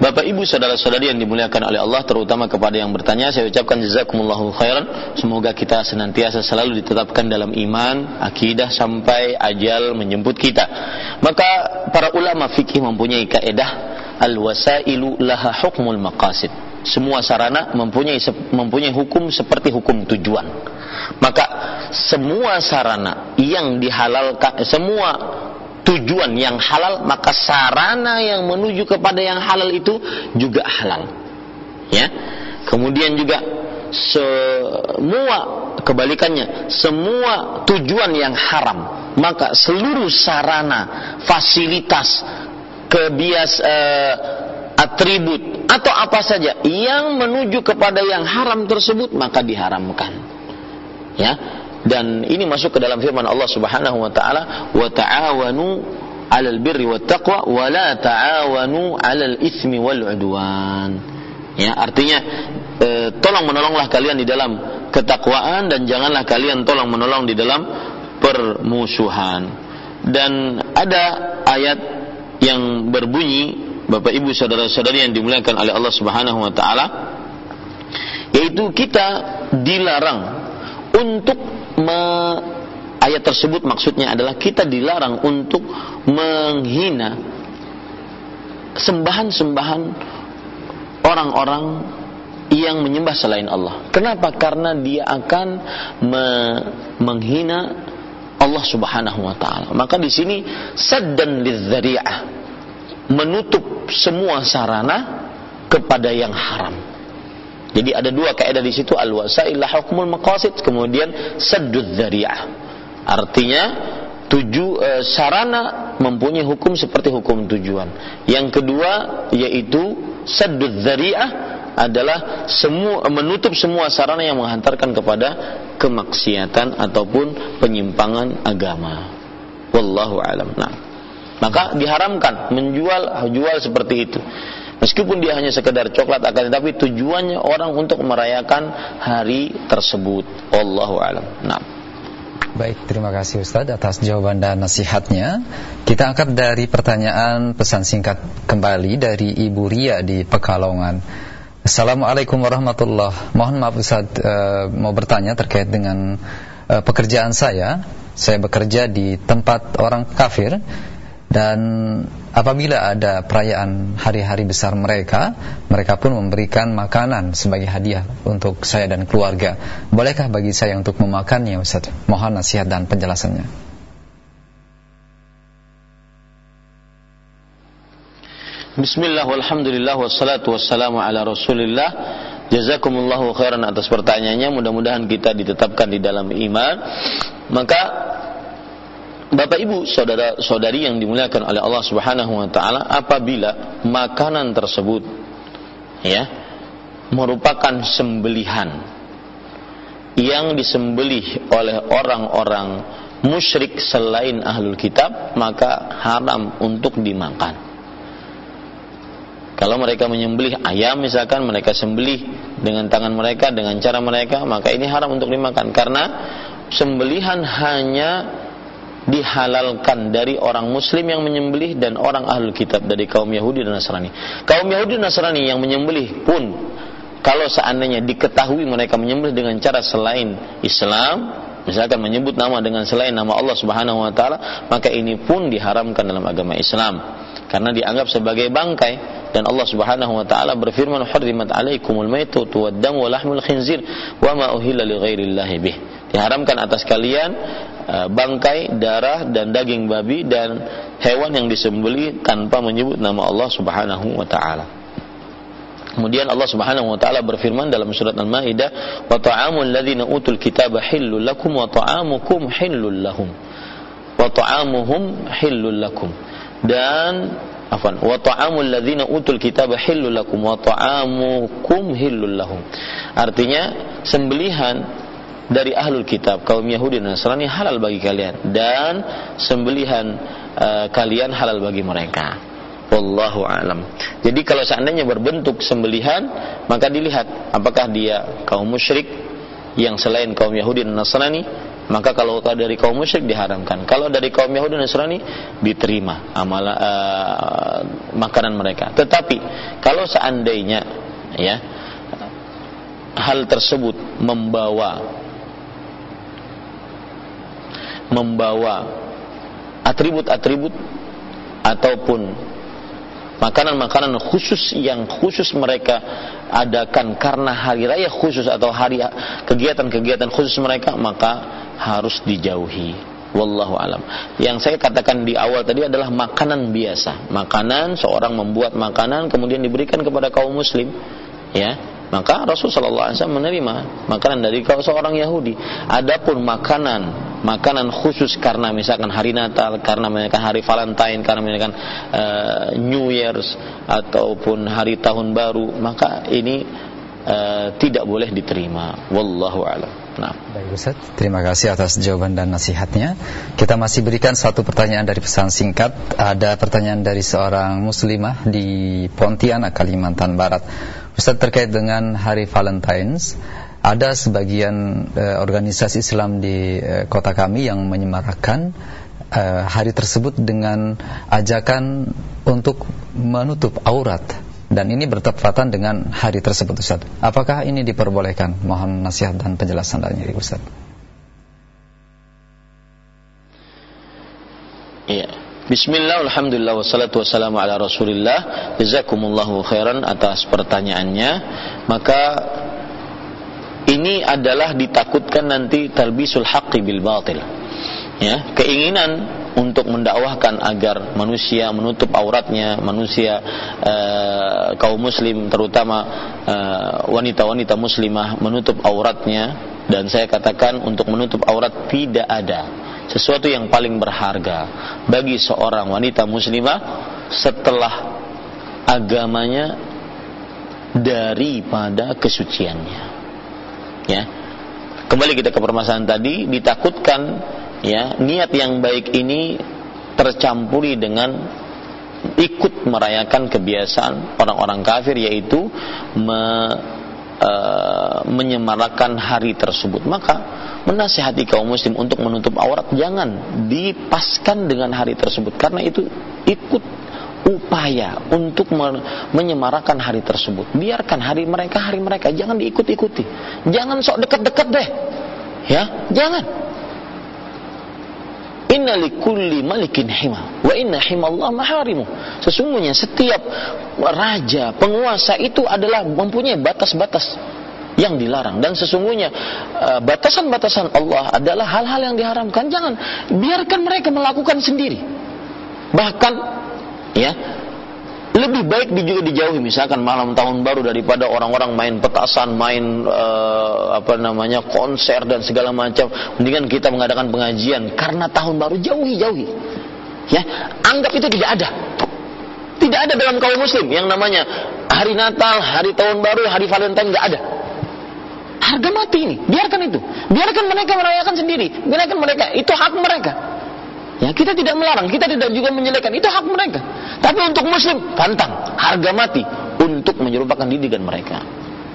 Bapak Ibu saudara-saudari yang dimuliakan oleh Allah terutama kepada yang bertanya saya ucapkan jazakumullahu khairan. Semoga kita senantiasa selalu ditetapkan dalam iman akidah sampai ajal menjemput kita. Maka para ulama fikih mempunyai kaidah al wasailu laha hukmul maqasid. Semua sarana mempunyai mempunyai hukum seperti hukum tujuan. Maka semua sarana yang dihalalkan semua tujuan yang halal maka sarana yang menuju kepada yang halal itu juga halal. Ya. Kemudian juga semua kebalikannya semua tujuan yang haram maka seluruh sarana fasilitas kebias uh, atribut atau apa saja yang menuju kepada yang haram tersebut maka diharamkan. Ya dan ini masuk ke dalam firman Allah Subhanahu wa taala wa ta'awanu 'alal birri wat taqwa wa la ta'awanu 'alal itsmi wal 'udwan. Ya artinya e, tolong menolonglah kalian di dalam ketakwaan dan janganlah kalian tolong menolong di dalam permusuhan. Dan ada ayat yang berbunyi Bapak Ibu saudara-saudari yang dimuliakan oleh Allah Subhanahu wa taala yaitu kita dilarang untuk me, ayat tersebut maksudnya adalah kita dilarang untuk menghina sembahan-sembahan orang-orang yang menyembah selain Allah. Kenapa? Karena dia akan me menghina Allah Subhanahu wa taala. Maka di sini saddan lidzari'ah menutup semua sarana kepada yang haram. Jadi ada dua kaidah di situ al-wasail hukmul maqasid kemudian saddud dzari'ah. Artinya tuju e, sarana mempunyai hukum seperti hukum tujuan. Yang kedua yaitu saddud dzari'ah adalah semua menutup semua sarana yang menghantarkan kepada kemaksiatan ataupun penyimpangan agama. Wallahu alam. Nah, maka diharamkan menjual jual seperti itu. Meskipun dia hanya sekedar coklat akan tetapi tujuannya orang untuk merayakan hari tersebut. Allahu alam. Nah. Baik, terima kasih Ustaz atas jawaban dan nasihatnya. Kita angkat dari pertanyaan pesan singkat kembali dari Ibu Ria di Pekalongan. Assalamualaikum warahmatullahi Mohon maaf Ustaz uh, mau bertanya terkait dengan uh, pekerjaan saya. Saya bekerja di tempat orang kafir dan apabila ada perayaan hari-hari besar mereka, mereka pun memberikan makanan sebagai hadiah untuk saya dan keluarga. Bolehkah bagi saya untuk memakannya Ustaz? Mohon nasihat dan penjelasannya. Bismillah walhamdulillah wassalatu wassalamu ala rasulillah Jazakumullahu khairan atas pertanyaannya Mudah-mudahan kita ditetapkan di dalam iman Maka Bapak Ibu, saudara-saudari yang dimuliakan oleh Allah Subhanahu wa taala, apabila makanan tersebut ya merupakan sembelihan yang disembelih oleh orang-orang musyrik selain ahlul kitab, maka haram untuk dimakan. Kalau mereka menyembelih ayam misalkan mereka sembelih dengan tangan mereka dengan cara mereka, maka ini haram untuk dimakan karena sembelihan hanya dihalalkan dari orang muslim yang menyembelih dan orang ahlul kitab dari kaum Yahudi dan Nasrani. Kaum Yahudi dan Nasrani yang menyembelih pun kalau seandainya diketahui mereka menyembelih dengan cara selain Islam, misalkan menyebut nama dengan selain nama Allah Subhanahu wa taala, maka ini pun diharamkan dalam agama Islam karena dianggap sebagai bangkai. Dan Allah Subhanahu wa taala berfirman hurrimat alaikumul maitatu wad wa lahmul khinzir wa ma uhilla li bih. Diharamkan atas kalian uh, bangkai darah dan daging babi dan hewan yang disembeli tanpa menyebut nama Allah Subhanahu wa taala. Kemudian Allah Subhanahu wa taala berfirman dalam surat Al-Maidah, "Wa ta'amul ladzina utul kitaba hillul lakum wa ta'amukum hillul lahum." Wa ta'amuhum hillul lakum dan afan wa ta'amul ladzina utul kitaba hillul lakum wa ta'amukum hillul lahum. Artinya sembelihan dari ahlul kitab kaum Yahudi dan Nasrani halal bagi kalian dan sembelihan uh, kalian halal bagi mereka. Wallahu alam. Jadi kalau seandainya berbentuk sembelihan maka dilihat apakah dia kaum musyrik yang selain kaum Yahudi dan Nasrani maka kalau dari kaum musyrik diharamkan. Kalau dari kaum Yahudi dan Nasrani diterima amal uh, makanan mereka. Tetapi kalau seandainya ya hal tersebut membawa membawa atribut-atribut ataupun makanan-makanan khusus yang khusus mereka adakan karena hari raya khusus atau hari kegiatan-kegiatan khusus mereka maka harus dijauhi. Wallahu alam. Yang saya katakan di awal tadi adalah makanan biasa. Makanan seorang membuat makanan kemudian diberikan kepada kaum muslim ya maka Rasul Shallallahu Alaihi Wasallam menerima makanan dari seorang Yahudi. Adapun makanan makanan khusus karena misalkan hari Natal, karena misalkan hari Valentine, karena misalkan uh, New Year's ataupun hari tahun baru, maka ini uh, tidak boleh diterima. Wallahu a'lam. Nah. Baik Ustaz, terima kasih atas jawaban dan nasihatnya. Kita masih berikan satu pertanyaan dari pesan singkat. Ada pertanyaan dari seorang muslimah di Pontianak, Kalimantan Barat. Ustaz terkait dengan hari Valentines, ada sebagian uh, organisasi Islam di uh, kota kami yang menyemarakan uh, hari tersebut dengan ajakan untuk menutup aurat dan ini bertepatan dengan hari tersebut Ustaz. Apakah ini diperbolehkan? Mohon nasihat dan penjelasan dari Ustaz. Iya. Bismillah, alhamdulillah, wassalatu wassalamu ala rasulillah. Jazakumullahu khairan atas pertanyaannya. Maka ini adalah ditakutkan nanti talbisul haqqi bil batil. Ya, Keinginan untuk mendakwahkan agar manusia menutup auratnya, manusia uh, kaum muslim terutama eh, wanita-wanita uh, muslimah menutup auratnya. Dan saya katakan untuk menutup aurat tidak ada sesuatu yang paling berharga bagi seorang wanita muslimah setelah agamanya daripada kesuciannya. Ya. Kembali kita ke permasalahan tadi, ditakutkan ya, niat yang baik ini tercampuri dengan ikut merayakan kebiasaan orang-orang kafir yaitu me, e, menyemarakan hari tersebut. Maka menasihati kaum muslim untuk menutup aurat jangan dipaskan dengan hari tersebut. Karena itu ikut upaya untuk menyemarakan hari tersebut. Biarkan hari mereka hari mereka. Jangan diikut-ikuti. Jangan sok dekat-dekat deh. Ya jangan Inna likulli malikin hima. Wa inna himallah maharimu. Sesungguhnya setiap raja, penguasa itu adalah mempunyai batas-batas yang dilarang. Dan sesungguhnya eh, batasan-batasan Allah adalah hal-hal yang diharamkan. Jangan biarkan mereka melakukan sendiri. Bahkan ya lebih baik juga dijauhi misalkan malam tahun baru daripada orang-orang main petasan, main uh, apa namanya konser dan segala macam. Mendingan kita mengadakan pengajian karena tahun baru jauhi jauhi. Ya, anggap itu tidak ada. Tidak ada dalam kaum muslim yang namanya hari Natal, hari tahun baru, hari Valentine nggak ada harga mati ini. Biarkan itu. Biarkan mereka merayakan sendiri. Biarkan mereka. Itu hak mereka. Ya, kita tidak melarang, kita tidak juga menjelekkan. Itu hak mereka. Tapi untuk muslim pantang, harga mati untuk menyerupakan didikan mereka.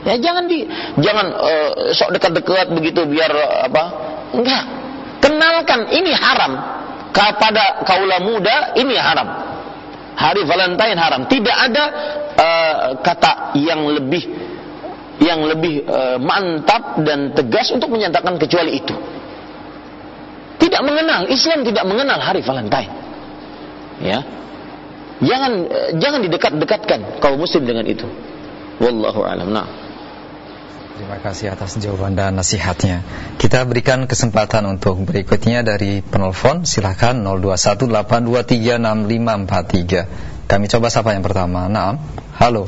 Ya jangan di jangan uh, sok dekat-dekat begitu biar uh, apa? Enggak. Kenalkan ini haram kepada kaula muda ini haram. Hari Valentine haram. Tidak ada uh, kata yang lebih yang lebih uh, mantap dan tegas untuk menyatakan kecuali itu. Tidak mengenal Islam tidak mengenal hari Valentine. Ya. Jangan uh, jangan didekat-dekatkan kaum muslim dengan itu. Wallahu alam. Nah. Terima kasih atas jawaban dan nasihatnya. Kita berikan kesempatan untuk berikutnya dari penelpon. Silahkan 0218236543. Kami coba sapa yang pertama. Naam. Halo.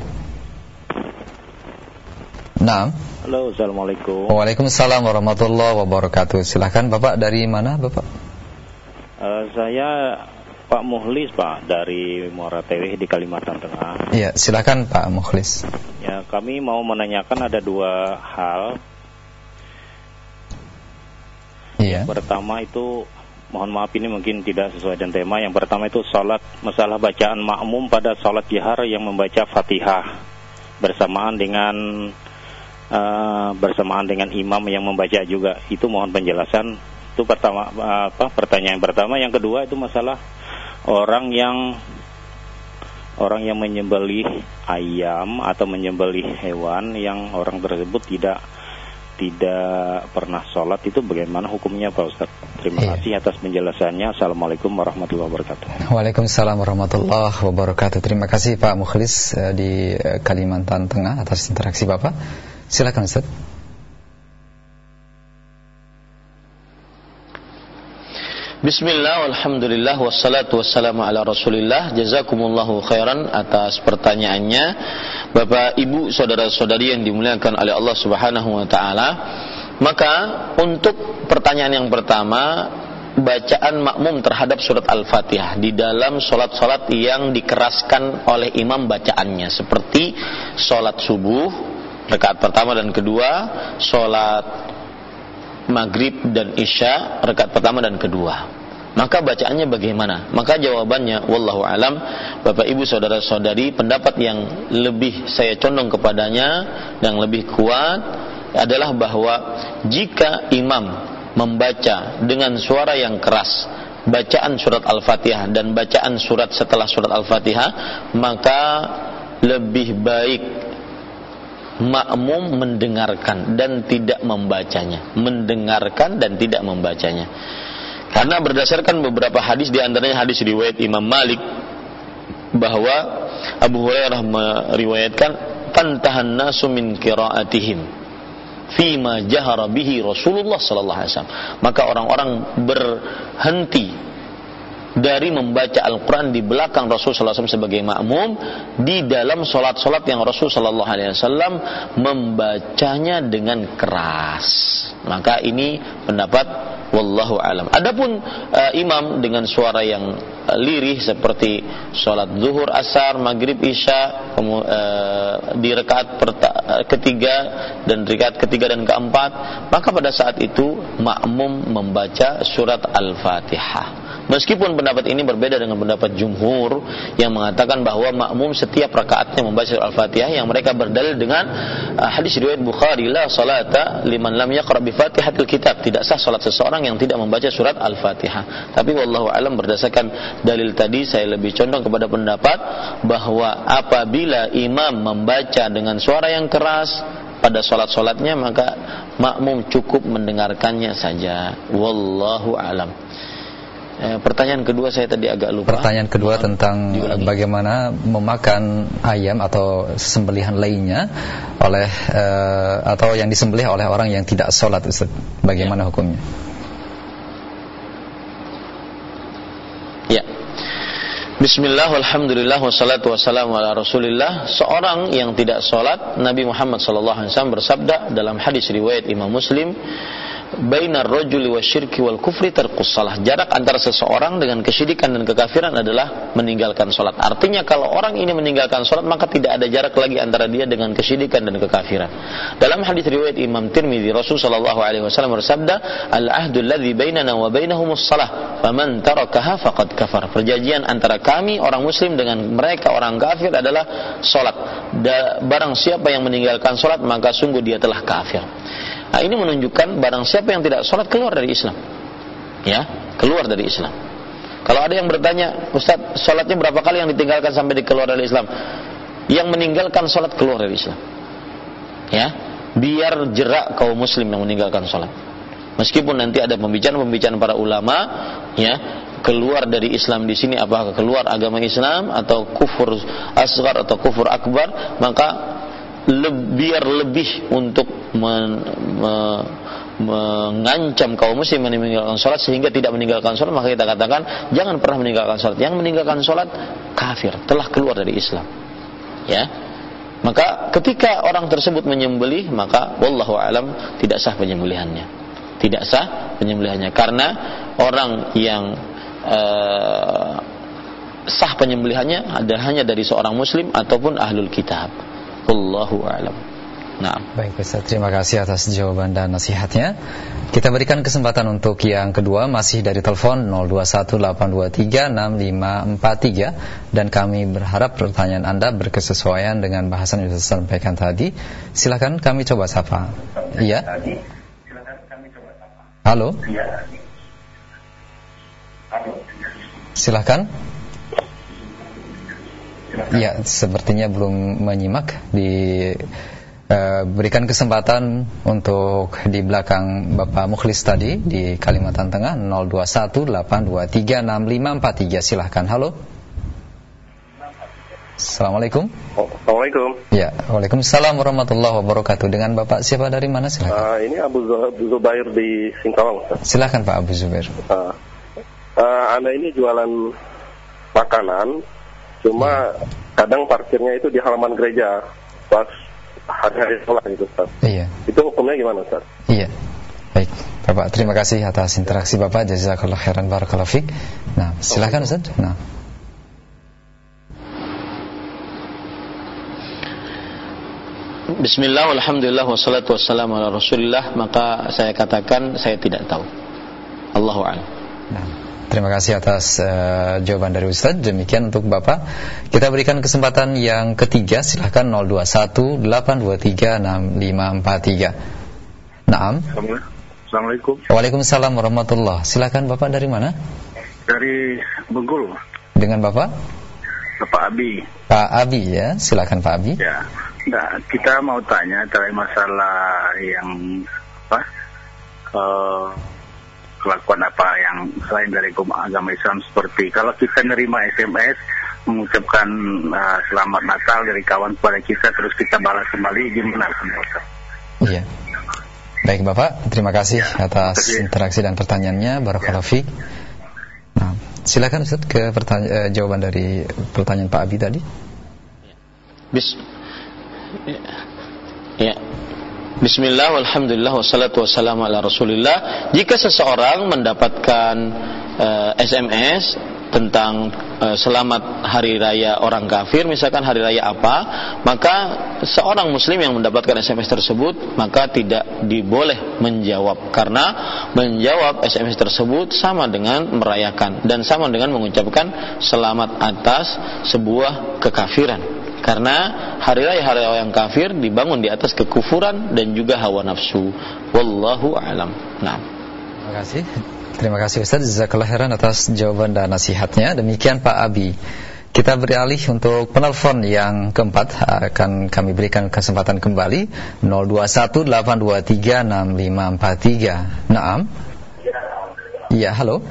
Naam. Halo, Assalamualaikum. Waalaikumsalam warahmatullahi wabarakatuh. Silahkan Bapak dari mana Bapak? Uh, saya Pak Muhlis Pak dari Muara Tewih di Kalimantan Tengah. Iya, silakan Pak Muhlis. Ya, kami mau menanyakan ada dua hal. Iya. Yang pertama itu mohon maaf ini mungkin tidak sesuai dengan tema. Yang pertama itu salat masalah bacaan makmum pada salat jihar yang membaca Fatihah bersamaan dengan uh, bersamaan dengan imam yang membaca juga. Itu mohon penjelasan. Itu pertama apa pertanyaan pertama. Yang kedua itu masalah orang yang orang yang menyembelih ayam atau menyembelih hewan yang orang tersebut tidak tidak pernah sholat itu bagaimana hukumnya Pak Ustaz? Terima iya. kasih atas penjelasannya. Assalamualaikum warahmatullahi wabarakatuh. Waalaikumsalam warahmatullahi wabarakatuh. Terima kasih Pak Mukhlis eh, di eh, Kalimantan Tengah atas interaksi Bapak. Silakan Ustaz. Bismillah, Alhamdulillah, wassalatu wassalamu ala rasulillah. Jazakumullahu khairan atas pertanyaannya. Bapak, Ibu, Saudara-saudari yang dimuliakan oleh Allah subhanahu wa ta'ala. Maka untuk pertanyaan yang pertama Bacaan makmum terhadap surat Al-Fatihah. Di dalam solat-solat yang dikeraskan oleh imam bacaannya. Seperti solat subuh Rekaat pertama dan kedua Solat maghrib dan isya rakaat pertama dan kedua. Maka bacaannya bagaimana? Maka jawabannya wallahu alam Bapak Ibu saudara-saudari pendapat yang lebih saya condong kepadanya yang lebih kuat adalah bahwa jika imam membaca dengan suara yang keras bacaan surat Al-Fatihah dan bacaan surat setelah surat Al-Fatihah maka lebih baik makmum mendengarkan dan tidak membacanya. Mendengarkan dan tidak membacanya. Karena berdasarkan beberapa hadis di antaranya hadis riwayat Imam Malik bahwa Abu Hurairah meriwayatkan fantahan nasu min qiraatihim fima jahara bihi Rasulullah sallallahu alaihi wasallam. Maka orang-orang berhenti dari membaca Al-Quran di belakang Rasul SAW sebagai makmum di dalam solat-solat yang Rasul SAW membacanya dengan keras. Maka ini pendapat wallahu alam. Adapun uh, imam dengan suara yang uh, lirih seperti sholat zuhur, asar, maghrib, isya uh, di ketiga dan rakaat ketiga dan keempat, maka pada saat itu makmum membaca surat Al-Fatihah. Meskipun pendapat ini berbeda dengan pendapat jumhur yang mengatakan bahwa makmum setiap rakaatnya membaca Al-Fatihah yang mereka berdalil dengan uh, hadis riwayat Bukhari la salata liman lam yaqra bi Fatihatil kitab. Tidak sah salat seseorang yang tidak membaca surat Al-Fatihah. Tapi wallahu alam berdasarkan dalil tadi saya lebih condong kepada pendapat bahwa apabila imam membaca dengan suara yang keras pada solat-solatnya maka makmum cukup mendengarkannya saja. Wallahu alam. Eh, pertanyaan kedua saya tadi agak lupa. Pertanyaan kedua tentang bagaimana memakan ayam atau sembelihan lainnya oleh eh, atau yang disembelih oleh orang yang tidak sholat Ustaz. Bagaimana ya. hukumnya? Ya. Bismillah, alhamdulillah, wassalatu wassalamu ala rasulillah Seorang yang tidak sholat Nabi Muhammad SAW bersabda dalam hadis riwayat Imam Muslim bainar rajuli wasyirki wal kufri tarkus salah. Jarak antara seseorang dengan kesyirikan dan kekafiran adalah meninggalkan salat. Artinya kalau orang ini meninggalkan salat maka tidak ada jarak lagi antara dia dengan kesyirikan dan kekafiran. Dalam hadis riwayat Imam Tirmidzi Rasul sallallahu alaihi wasallam bersabda, "Al-ahdu alladhi bainana wa bainahumus salah, faman tarakaha faqad kafar." Perjanjian antara kami orang muslim dengan mereka orang kafir adalah salat. Barang siapa yang meninggalkan salat maka sungguh dia telah kafir. Nah, ini menunjukkan barang siapa yang tidak sholat keluar dari Islam. Ya, keluar dari Islam. Kalau ada yang bertanya, Ustaz, sholatnya berapa kali yang ditinggalkan sampai di keluar dari Islam? Yang meninggalkan sholat keluar dari Islam. Ya, biar jerak kaum muslim yang meninggalkan sholat. Meskipun nanti ada pembicaraan-pembicaraan para ulama, ya, keluar dari Islam di sini apakah keluar agama Islam atau kufur asgar atau kufur akbar, maka le, biar lebih untuk men, me, mengancam kaum muslim meninggalkan sholat sehingga tidak meninggalkan sholat maka kita katakan jangan pernah meninggalkan sholat. Yang meninggalkan sholat kafir telah keluar dari Islam. Ya. Maka ketika orang tersebut menyembelih maka wallahu alam tidak sah penyembelihannya. Tidak sah penyembelihannya. Karena orang yang uh, sah penyembelihannya ada hanya dari seorang muslim ataupun ahlul kitab Wallahu a'lam. Nah. Baik Ustaz, terima kasih atas jawaban dan nasihatnya. Kita berikan kesempatan untuk yang kedua masih dari telepon 0218236543 dan kami berharap pertanyaan Anda berkesesuaian dengan bahasan yang saya sampaikan tadi. Silakan kami coba sapa. Iya. Halo. Silakan. Ya, sepertinya belum menyimak. Di uh, berikan kesempatan untuk di belakang Bapak Mukhlis tadi di Kalimantan Tengah 0218236543 silahkan halo. Assalamualaikum. Assalamualaikum. Ya, Waalaikumsalam warahmatullahi wabarakatuh. Dengan Bapak siapa dari mana? Silahkan uh, Ini Abu Zubair di Singkawang Silahkan Pak Abu Zubair. Uh, uh, Anda ini jualan makanan Cuma kadang parkirnya itu di halaman gereja pas hari-hari sholat itu Ustaz. Iya. Itu hukumnya gimana Ustaz? Iya. Baik, Bapak terima kasih atas interaksi Bapak. Jazakallah khairan barakallahu fik. Nah, silakan Ustaz. Nah. Bismillah, alhamdulillah, wassalatu wassalamu ala rasulillah Maka saya katakan saya tidak tahu Allahu a'lam nah. Terima kasih atas uh, jawaban dari Ustaz. Demikian untuk Bapak. Kita berikan kesempatan yang ketiga. Silahkan 0218236543. Naam. Assalamualaikum. Waalaikumsalam warahmatullah. Silakan Bapak dari mana? Dari Bengkulu. Dengan Bapak? Bapak Abi. Pak Abi ya. Silakan Pak Abi. Ya. Nah, kita mau tanya terkait masalah yang apa? Uh, kelakuan apa yang selain dari agama Islam seperti kalau kita nerima SMS mengucapkan uh, selamat Natal dari kawan kepada kita terus kita balas kembali gimana Iya. Baik Bapak, terima kasih ya, atas kasih. interaksi dan pertanyaannya Barakallahu ya. Nah, silakan Ustaz ke pertanya eh, jawaban dari pertanyaan Pak Abi tadi. Bis Ya. Bismillah, walhamdulillah, wassalatu wassalamu ala rasulillah. Jika seseorang mendapatkan uh, eh, SMS tentang uh, selamat hari raya orang kafir misalkan hari raya apa maka seorang muslim yang mendapatkan SMS tersebut maka tidak diboleh menjawab. Karena menjawab SMS tersebut sama dengan merayakan dan sama dengan mengucapkan selamat atas sebuah kekafiran karena hari raya hari raya yang kafir dibangun di atas kekufuran dan juga hawa nafsu. Wallahu a'lam. Nah. Terima kasih. Terima kasih Ustaz Jazakallah khairan atas jawaban dan nasihatnya. Demikian Pak Abi. Kita beralih untuk penelpon yang keempat akan kami berikan kesempatan kembali 0218236543. Naam. Iya, halo.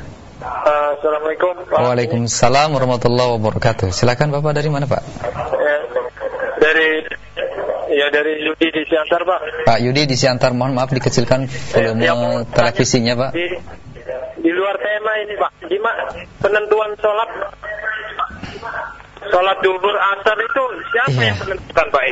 Assalamualaikum. Waalaikumsalam warahmatullahi wabarakatuh. Silakan Bapak dari mana Pak? Ya, dari ya dari Yudi di Siantar Pak. Pak Yudi di Siantar, mohon maaf dikecilkan volume ya, televisinya Pak. Di, di luar tema ini Pak, gimana penentuan sholat sholat duhur asar itu siapa ya. yang menentukan Pak?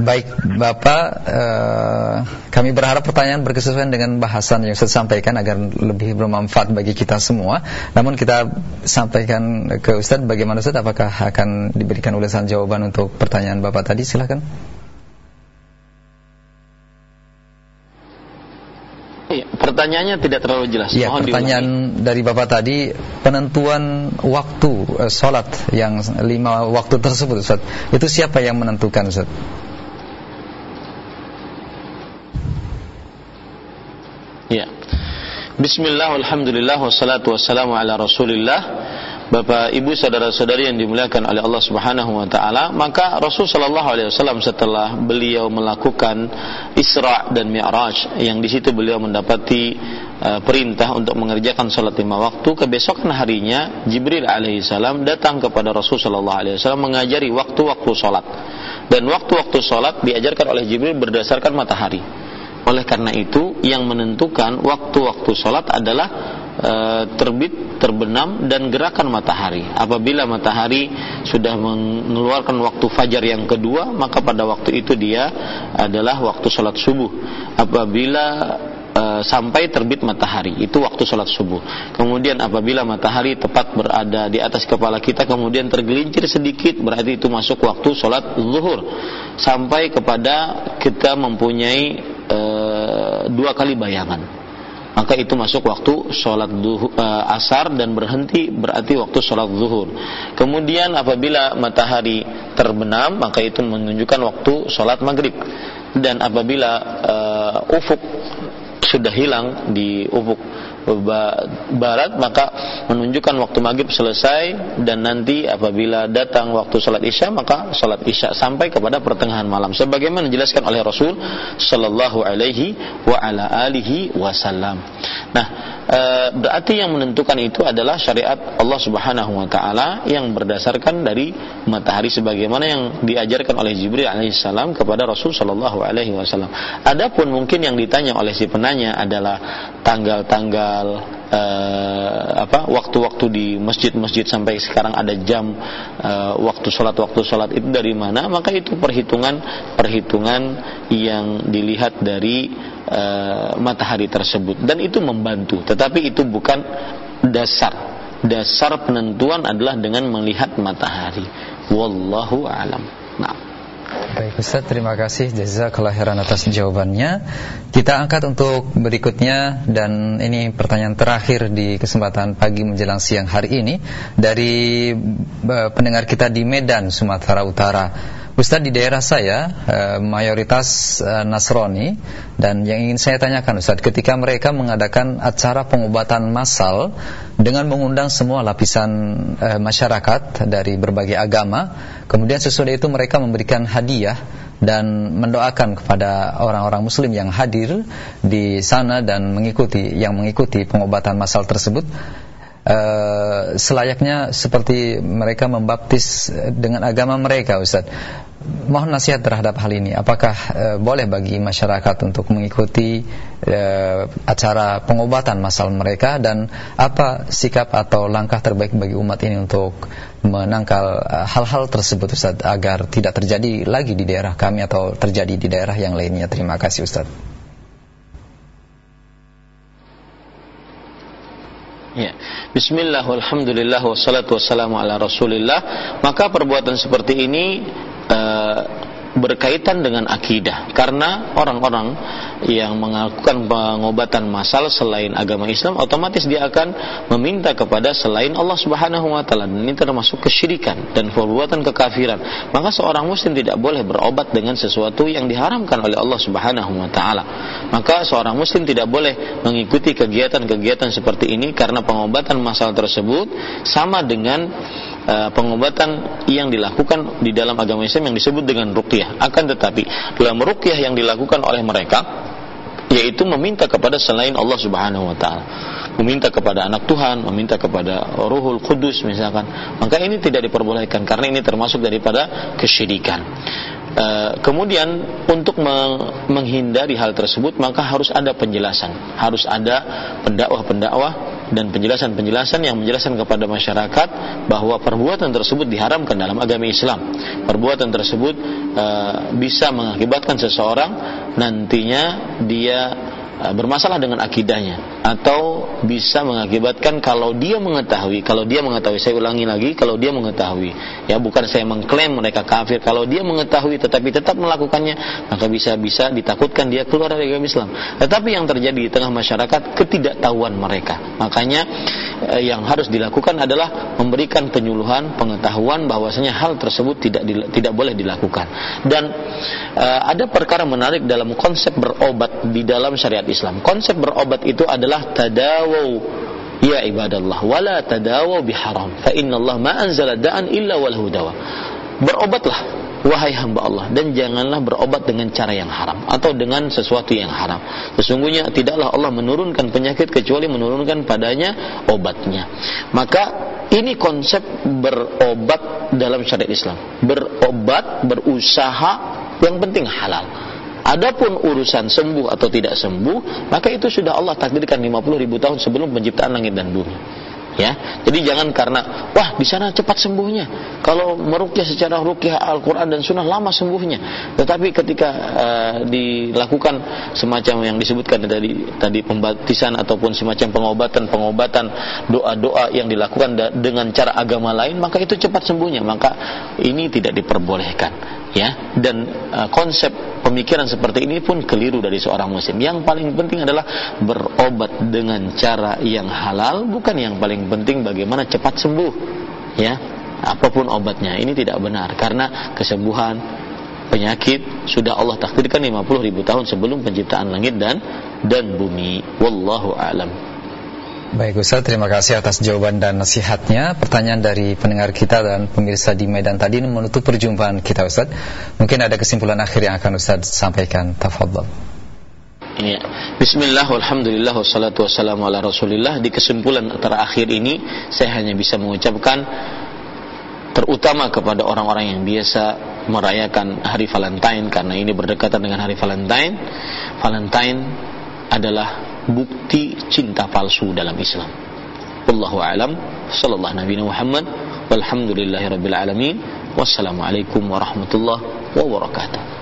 Baik, Bapak, eh, kami berharap pertanyaan berkesesuaian dengan bahasan yang saya sampaikan agar lebih bermanfaat bagi kita semua. Namun kita sampaikan ke Ustadz bagaimana Ustadz apakah akan diberikan ulasan jawaban untuk pertanyaan Bapak tadi? Silakan. Iya, pertanyaannya tidak terlalu jelas. Ya, Mohon pertanyaan diulangi. dari Bapak tadi penentuan waktu eh, sholat yang lima waktu tersebut Ustaz. Itu siapa yang menentukan Ustaz? Ya. Bismillah, alhamdulillah, wassalatu wassalamu ala rasulillah Bapak, Ibu, saudara-saudari yang dimuliakan oleh Allah Subhanahu wa taala, maka Rasul sallallahu alaihi wasallam setelah beliau melakukan Isra dan Mi'raj yang di situ beliau mendapati uh, perintah untuk mengerjakan salat lima waktu, kebesokan harinya Jibril alaihi salam datang kepada Rasul sallallahu alaihi wasallam mengajari waktu-waktu salat. Dan waktu-waktu salat diajarkan oleh Jibril berdasarkan matahari. Oleh karena itu, yang menentukan waktu-waktu sholat adalah e, terbit, terbenam, dan gerakan matahari. Apabila matahari sudah mengeluarkan waktu fajar yang kedua, maka pada waktu itu dia adalah waktu sholat subuh. Apabila e, sampai terbit matahari, itu waktu sholat subuh. Kemudian apabila matahari tepat berada di atas kepala kita, kemudian tergelincir sedikit, berarti itu masuk waktu sholat zuhur. Sampai kepada kita mempunyai dua kali bayangan. Maka itu masuk waktu sholat duhur, e, asar dan berhenti berarti waktu sholat zuhur. Kemudian apabila matahari terbenam maka itu menunjukkan waktu sholat maghrib. Dan apabila e, ufuk sudah hilang di ufuk barat maka menunjukkan waktu maghrib selesai dan nanti apabila datang waktu salat isya maka salat isya sampai kepada pertengahan malam sebagaimana dijelaskan oleh Rasul sallallahu alaihi wa ala alihi wasallam. Nah, e, berarti yang menentukan itu adalah syariat Allah Subhanahu wa taala yang berdasarkan dari matahari sebagaimana yang diajarkan oleh Jibril alaihissalam kepada Rasul sallallahu alaihi wasallam. Adapun mungkin yang ditanya oleh si penanya adalah tanggal-tanggal uh, apa waktu-waktu di masjid-masjid sampai sekarang ada jam uh, waktu sholat waktu sholat itu dari mana maka itu perhitungan perhitungan yang dilihat dari uh, matahari tersebut. Dan itu membantu tetapi itu bukan dasar. Dasar penentuan adalah dengan melihat matahari. Wallahu alam. Nah Baik Ustaz, terima kasih jazakallah khairan atas jawabannya. Kita angkat untuk berikutnya dan ini pertanyaan terakhir di kesempatan pagi menjelang siang hari ini dari eh, pendengar kita di Medan, Sumatera Utara. Ustaz di daerah saya eh, mayoritas eh, Nasrani dan yang ingin saya tanyakan Ustaz ketika mereka mengadakan acara pengobatan massal dengan mengundang semua lapisan eh, masyarakat dari berbagai agama kemudian sesudah itu mereka memberikan hadiah dan mendoakan kepada orang-orang muslim yang hadir di sana dan mengikuti yang mengikuti pengobatan massal tersebut Uh, selayaknya seperti mereka membaptis dengan agama mereka Ustaz mohon nasihat terhadap hal ini. Apakah e, boleh bagi masyarakat untuk mengikuti e, acara pengobatan masal mereka dan apa sikap atau langkah terbaik bagi umat ini untuk menangkal eh, hal-hal tersebut Ustaz agar tidak terjadi lagi di daerah kami atau terjadi di daerah yang lainnya. Terima kasih Ustaz. Ya. Bismillah, alhamdulillah, wassalatu wassalamu ala rasulillah Maka perbuatan seperti ini uh, berkaitan dengan akidah. Karena orang-orang yang melakukan pengobatan masal selain agama Islam otomatis dia akan meminta kepada selain Allah Subhanahu wa taala. Dan ini termasuk kesyirikan dan perbuatan kekafiran. Maka seorang muslim tidak boleh berobat dengan sesuatu yang diharamkan oleh Allah Subhanahu wa taala. Maka seorang muslim tidak boleh mengikuti kegiatan-kegiatan seperti ini karena pengobatan masal tersebut sama dengan uh, pengobatan yang dilakukan di dalam agama Islam yang disebut dengan ruqyah. Akan tetapi dalam ruqyah yang dilakukan oleh mereka yaitu meminta kepada selain Allah Subhanahu wa taala. Meminta kepada anak Tuhan, meminta kepada Ruhul Kudus misalkan. Maka ini tidak diperbolehkan karena ini termasuk daripada kesyirikan. Uh, kemudian untuk menghindari hal tersebut maka harus ada penjelasan, harus ada pendakwah-pendakwah dan penjelasan-penjelasan yang menjelaskan kepada masyarakat bahwa perbuatan tersebut diharamkan dalam agama Islam. Perbuatan tersebut uh, bisa mengakibatkan seseorang nantinya dia uh, bermasalah dengan akidahnya atau bisa mengakibatkan kalau dia mengetahui kalau dia mengetahui saya ulangi lagi kalau dia mengetahui ya bukan saya mengklaim mereka kafir. Kalau dia mengetahui tetapi tetap melakukannya maka bisa-bisa ditakutkan dia keluar dari agama Islam. Tetapi yang terjadi di tengah masyarakat ketidaktahuan mereka. Makanya eh, yang harus dilakukan adalah memberikan penyuluhan pengetahuan bahwasanya hal tersebut tidak tidak boleh dilakukan. Dan eh, ada perkara menarik dalam konsep berobat di dalam syariat Islam. Konsep berobat itu adalah adalah tadawau. Ya ibadallah wala tadawau biharam. Fa inna Allah ma anzala da'an illa walahu dawa. Berobatlah wahai hamba Allah dan janganlah berobat dengan cara yang haram atau dengan sesuatu yang haram. Sesungguhnya tidaklah Allah menurunkan penyakit kecuali menurunkan padanya obatnya. Maka ini konsep berobat dalam syariat Islam. Berobat berusaha yang penting halal Adapun urusan sembuh atau tidak sembuh, maka itu sudah Allah takdirkan 50 ribu tahun sebelum penciptaan langit dan bumi. Ya, jadi jangan karena wah di sana cepat sembuhnya. Kalau merukyah secara rukyah Al-Qur'an dan Sunnah lama sembuhnya. Tetapi ketika uh, dilakukan semacam yang disebutkan tadi tadi pembaptisan ataupun semacam pengobatan-pengobatan doa-doa yang dilakukan dengan cara agama lain, maka itu cepat sembuhnya. Maka ini tidak diperbolehkan ya. Dan uh, konsep pemikiran seperti ini pun keliru dari seorang muslim. Yang paling penting adalah berobat dengan cara yang halal bukan yang paling penting bagaimana cepat sembuh. Ya. Apa pun obatnya ini tidak benar. Karena kesembuhan penyakit sudah Allah takdirkan 50 ribu tahun sebelum penciptaan langit dan dan bumi. Wallahu alam Baik Ustaz, terima kasih atas jawaban dan nasihatnya. Pertanyaan dari pendengar kita dan pemirsa di Medan tadi ini menutup perjumpaan kita Ustaz. Mungkin ada kesimpulan akhir yang akan Ustaz sampaikan. Tafadhol. Ya. Bismillah, alhamdulillah, wassalatu wassalamu ala rasulillah Di kesimpulan terakhir ini Saya hanya bisa mengucapkan Terutama kepada orang-orang yang biasa Merayakan hari Valentine Karena ini berdekatan dengan hari Valentine Valentine adalah bukti cinta palsu dalam Islam. Wallahu alam sallallahu nabi Muhammad walhamdulillahi rabbil alamin wassalamualaikum warahmatullahi wabarakatuh.